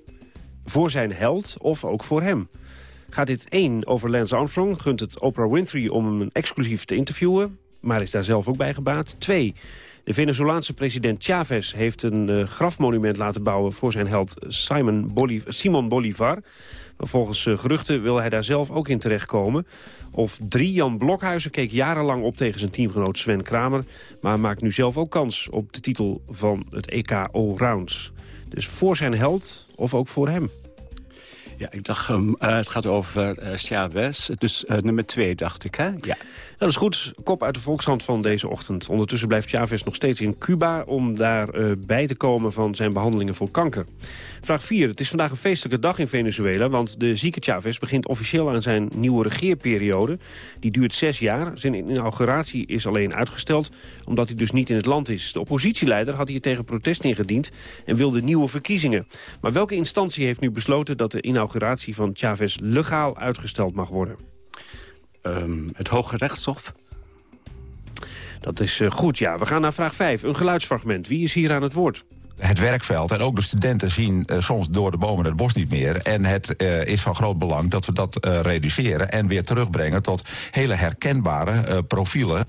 Voor zijn held of ook voor hem? Gaat dit 1 over Lance Armstrong? Gunt het Oprah Winfrey om hem exclusief te interviewen? Maar is daar zelf ook bij gebaat? 2. De Venezolaanse president Chavez heeft een eh, grafmonument laten bouwen... voor zijn held Simon Boliv Simon Bolivar. Maar volgens eh, geruchten wil hij daar zelf ook in terechtkomen. Of drie, Jan Blokhuizen keek jarenlang op tegen zijn teamgenoot Sven Kramer... maar maakt nu zelf ook kans op de titel van het EK Allrounds. Dus voor zijn held of ook voor hem? Ja, ik dacht, ehm, eh, het gaat over eh Chavez. Dus eh, nummer twee, dacht ik, hè? Ja. Dat is goed. Kop uit de Volkshand van deze ochtend. Ondertussen blijft Chavez nog steeds in Cuba... om daar bij te komen van zijn behandelingen voor kanker. Vraag 4. Het is vandaag een feestelijke dag in Venezuela... want de zieke Chavez begint officieel aan zijn nieuwe regeerperiode. Die duurt zes jaar. Zijn inauguratie is alleen uitgesteld... omdat hij dus niet in het land is. De oppositieleider had hier tegen protest ingediend... en wilde nieuwe verkiezingen. Maar welke instantie heeft nu besloten... dat de inauguratie van Chavez legaal uitgesteld mag worden? Ehm, het Hoge Rechtshof. Dat is eh, goed, ja. We gaan naar vraag 5. Een geluidsfragment. Wie is hier aan het woord? Het werkveld en ook de studenten zien eh, soms door de bomen het bos niet meer. En het eh, is van groot belang dat we dat eh, reduceren en weer terugbrengen tot hele herkenbare profielen.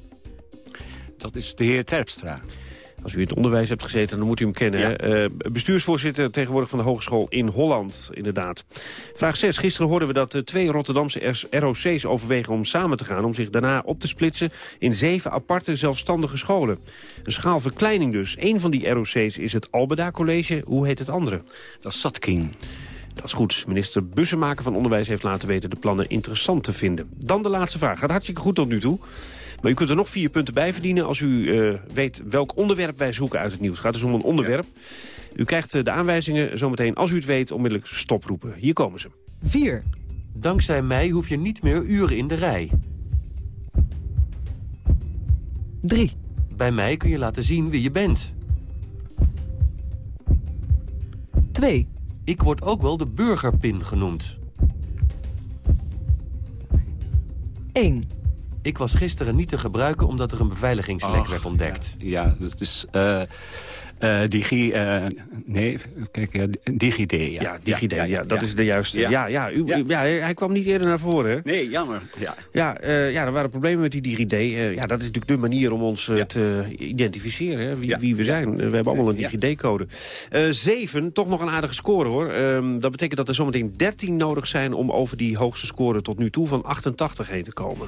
Dat is de heer Terpstra. Als u in het onderwijs hebt gezeten, dan moet u hem kennen. hè? Eh, bestuursvoorzitter tegenwoordig van de Hogeschool in Holland, inderdaad. Vraag 6. Gisteren hoorden we dat de twee Rotterdamse ROC's ROC's overwegen om samen te gaan... om zich daarna op te splitsen in zeven aparte zelfstandige scholen. Een schaalverkleining dus. Eén van die ROC's is het Albeda College. Hoe heet het andere? Dat is Satking. Dat is goed. Minister Bussemaker van Onderwijs heeft laten weten de plannen interessant te vinden. Dan de laatste vraag. Gaat hartstikke goed tot nu toe. Maar u kunt er nog vier punten bij verdienen als u eh, weet welk onderwerp wij zoeken uit het nieuws. Het gaat dus om een onderwerp. U krijgt eh, de aanwijzingen zometeen, als u het weet, onmiddellijk stoproepen. Hier komen ze. 4. Dankzij mij hoef je niet meer uren in de rij. 3. Bij mij kun je laten zien wie je bent. 2. Ik word ook wel de burgerpin genoemd. 1. Ik was gisteren niet te gebruiken omdat er een beveiligingslek Ach, werd ontdekt. Ja, dat is... eh eh, digi... eh, nee, kijk, ja, DigiD. Ja, Ja, DigiD, ja, dat is de juiste. Ja, ja, u, u- ja, hij kwam niet eerder naar voren. hè? Nee, jammer. Ja. Ja, eh, ja, er waren problemen met die DigiD. Ja, dat is natuurlijk de manier om ons te identificeren, hè, wie, wie we zijn. We hebben allemaal een DigiD-code. Eh zeven, toch nog een aardige score, hoor. Ehm, dat betekent dat er zometeen 13 nodig zijn... om over die hoogste score tot nu toe van 88 heen te komen.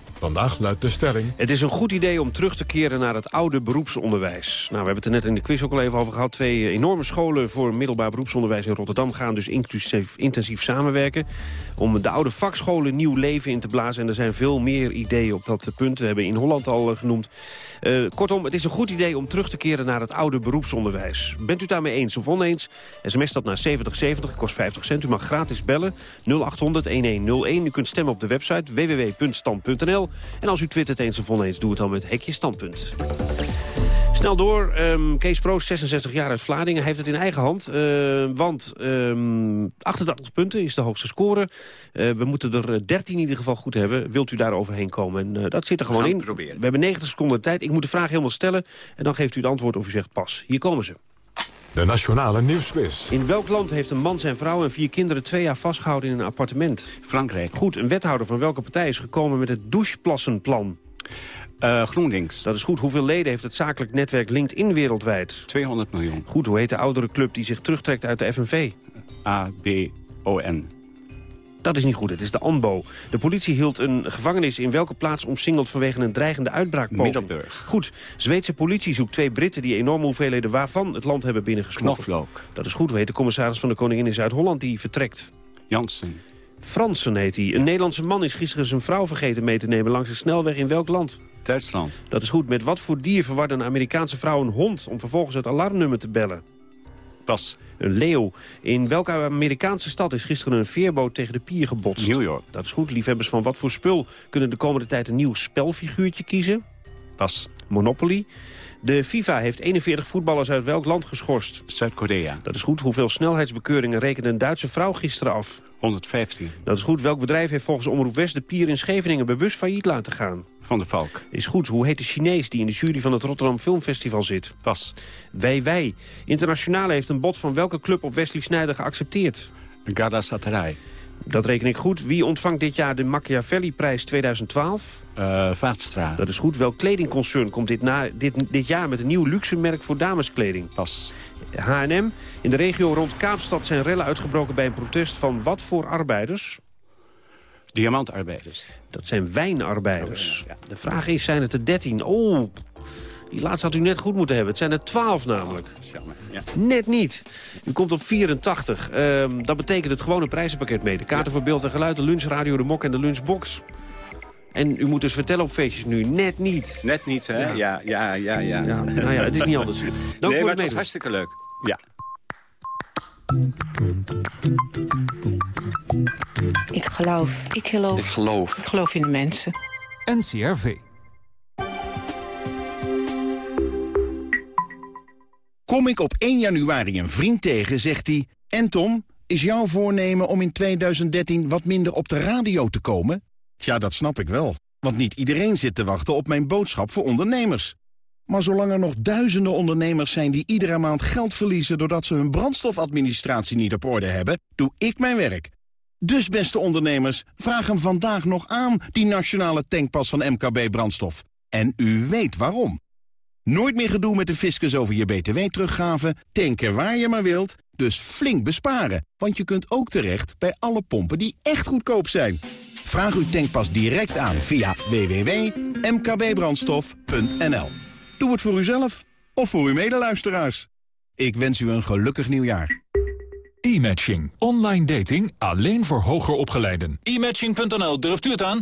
Vandaag luidt de stelling... Het is een goed idee om terug te keren naar het oude beroepsonderwijs. Nou, we hebben het er net in de quiz ook al even over gehad. Twee enorme scholen voor middelbaar beroepsonderwijs in Rotterdam... gaan dus inclusief, intensief samenwerken... om de oude vakscholen nieuw leven in te blazen. En er zijn veel meer ideeën op dat punt. We hebben in Holland al eh, genoemd. Eh, kortom, het is een goed idee om terug te keren naar het oude beroepsonderwijs. Bent u daarmee eens of oneens? SMS dat naar 7070, kost 50 cent. U mag gratis bellen 0800-1101. U kunt stemmen op de website www.stand.nl. En als u twittert eens of oneens, doe het dan met hekje standpunt. Snel door. Ehm, Kees Proos, 66 jaar uit Vlaardingen. Heeft het in eigen hand. eh, want ehm 88 punten is de hoogste score. Eh, we moeten er eh, 13 in ieder geval goed hebben. Wilt u daar overheen komen? En eh, dat zit er gewoon in. proberen. We hebben 90 seconden tijd. Ik moet de vraag helemaal stellen. En dan geeft u het antwoord of u zegt pas. Hier komen ze. De Nationale Nieuwsquiz. In welk land heeft een man zijn vrouw en vier kinderen twee jaar vastgehouden in een appartement? Frankrijk. Goed, een wethouder van welke partij is gekomen met het doucheplassenplan? Eh, GroenLinks. Dat is goed. Hoeveel leden heeft het zakelijk netwerk LinkedIn wereldwijd? 200 miljoen. Goed, hoe heet de oudere club die zich terugtrekt uit de FNV? A-B-O-N. Dat is niet goed, het is de ANBO. De politie hield een gevangenis in welke plaats omsingeld vanwege een dreigende uitbraakpoging? Middelburg. Goed, Zweedse politie zoekt twee Britten die enorme hoeveelheden waarvan het land hebben binnengesmokkeld. Knoflook. Dat is goed, heet de commissaris van de Koningin in Zuid-Holland die vertrekt? Jansen. Fransen heet hij. Een Nederlandse man is gisteren zijn vrouw vergeten mee te nemen langs de snelweg in welk land? Duitsland. Dat is goed. Met wat voor dier verwarde een Amerikaanse vrouw een hond om vervolgens het alarmnummer te bellen? Pas. Een leeuw. In welke Amerikaanse stad is gisteren een veerboot tegen de pier gebotst? New York. Dat is goed. Liefhebbers van wat voor spul kunnen de komende tijd een nieuw spelfiguurtje kiezen? Pas. Monopoly. De FIFA heeft 41 voetballers uit welk land geschorst? Zuid-Korea. Dat is goed. Hoeveel snelheidsbekeuringen rekende een Duitse vrouw gisteren af? 115. Dat is goed. Welk bedrijf heeft volgens Omroep West de pier in Scheveningen bewust failliet laten gaan? Van der Valk. Is goed. Hoe heet de Chinees die in de jury van het Rotterdam Filmfestival zit? Pas. Wij Wij. Internationale heeft een bod van welke club op Wesley Sneijder geaccepteerd? Galatasaray. Dat reken ik goed. Wie ontvangt dit jaar de Machiavelli-prijs 2012? Uh, Vaatstra. Dat is goed. Welk kledingconcern komt dit, na, dit, dit jaar met een nieuw luxe merk voor dameskleding? Pas. H&M. In de regio rond Kaapstad zijn rellen uitgebroken bij een protest van wat voor arbeiders? Diamantarbeiders. Dat zijn wijnarbeiders. De vraag is, zijn het er 13? Oh, die laatste had u net goed moeten hebben. Het zijn er 12 namelijk. Ja. Net niet. U komt op 84. Ehm, dat betekent het gewone prijzenpakket mee. De kaarten voor beeld en geluid, de lunchradio, de mok en de lunchbox. En u moet dus vertellen op feestjes nu, net niet. Net niet, hè? Ja, ja, ja, ja. ja. Ja, nou ja, het is niet anders. Dank nee, voor maar het het was hartstikke leuk. Ja. Ik geloof. Ik geloof. Ik geloof. Ik geloof in de mensen. NCRV. Kom ik op 1 januari een vriend tegen, zegt hij... En Tom, is jouw voornemen om in 2013 wat minder op de radio te komen? Tja, dat snap ik wel. Want niet iedereen zit te wachten op mijn boodschap voor ondernemers. Maar zolang er nog duizenden ondernemers zijn die iedere maand geld verliezen... doordat ze hun brandstofadministratie niet op orde hebben, doe ik mijn werk. Dus beste ondernemers, vraag hem vandaag nog aan, die nationale tankpas van MKB Brandstof. En u weet waarom. Nooit meer gedoe met de fiscus over je btw-teruggave, tanken waar je maar wilt, dus flink besparen. Want je kunt ook terecht bij alle pompen die echt goedkoop zijn. Vraag uw tankpas direct aan via www.mkbbrandstof.nl. Doe het voor uzelf of voor uw medeluisteraars. Ik wens u een gelukkig nieuwjaar. E-matching. Online dating alleen voor hoger opgeleiden. E-matching.nl, durft u het aan?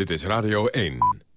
Dit is Radio 1.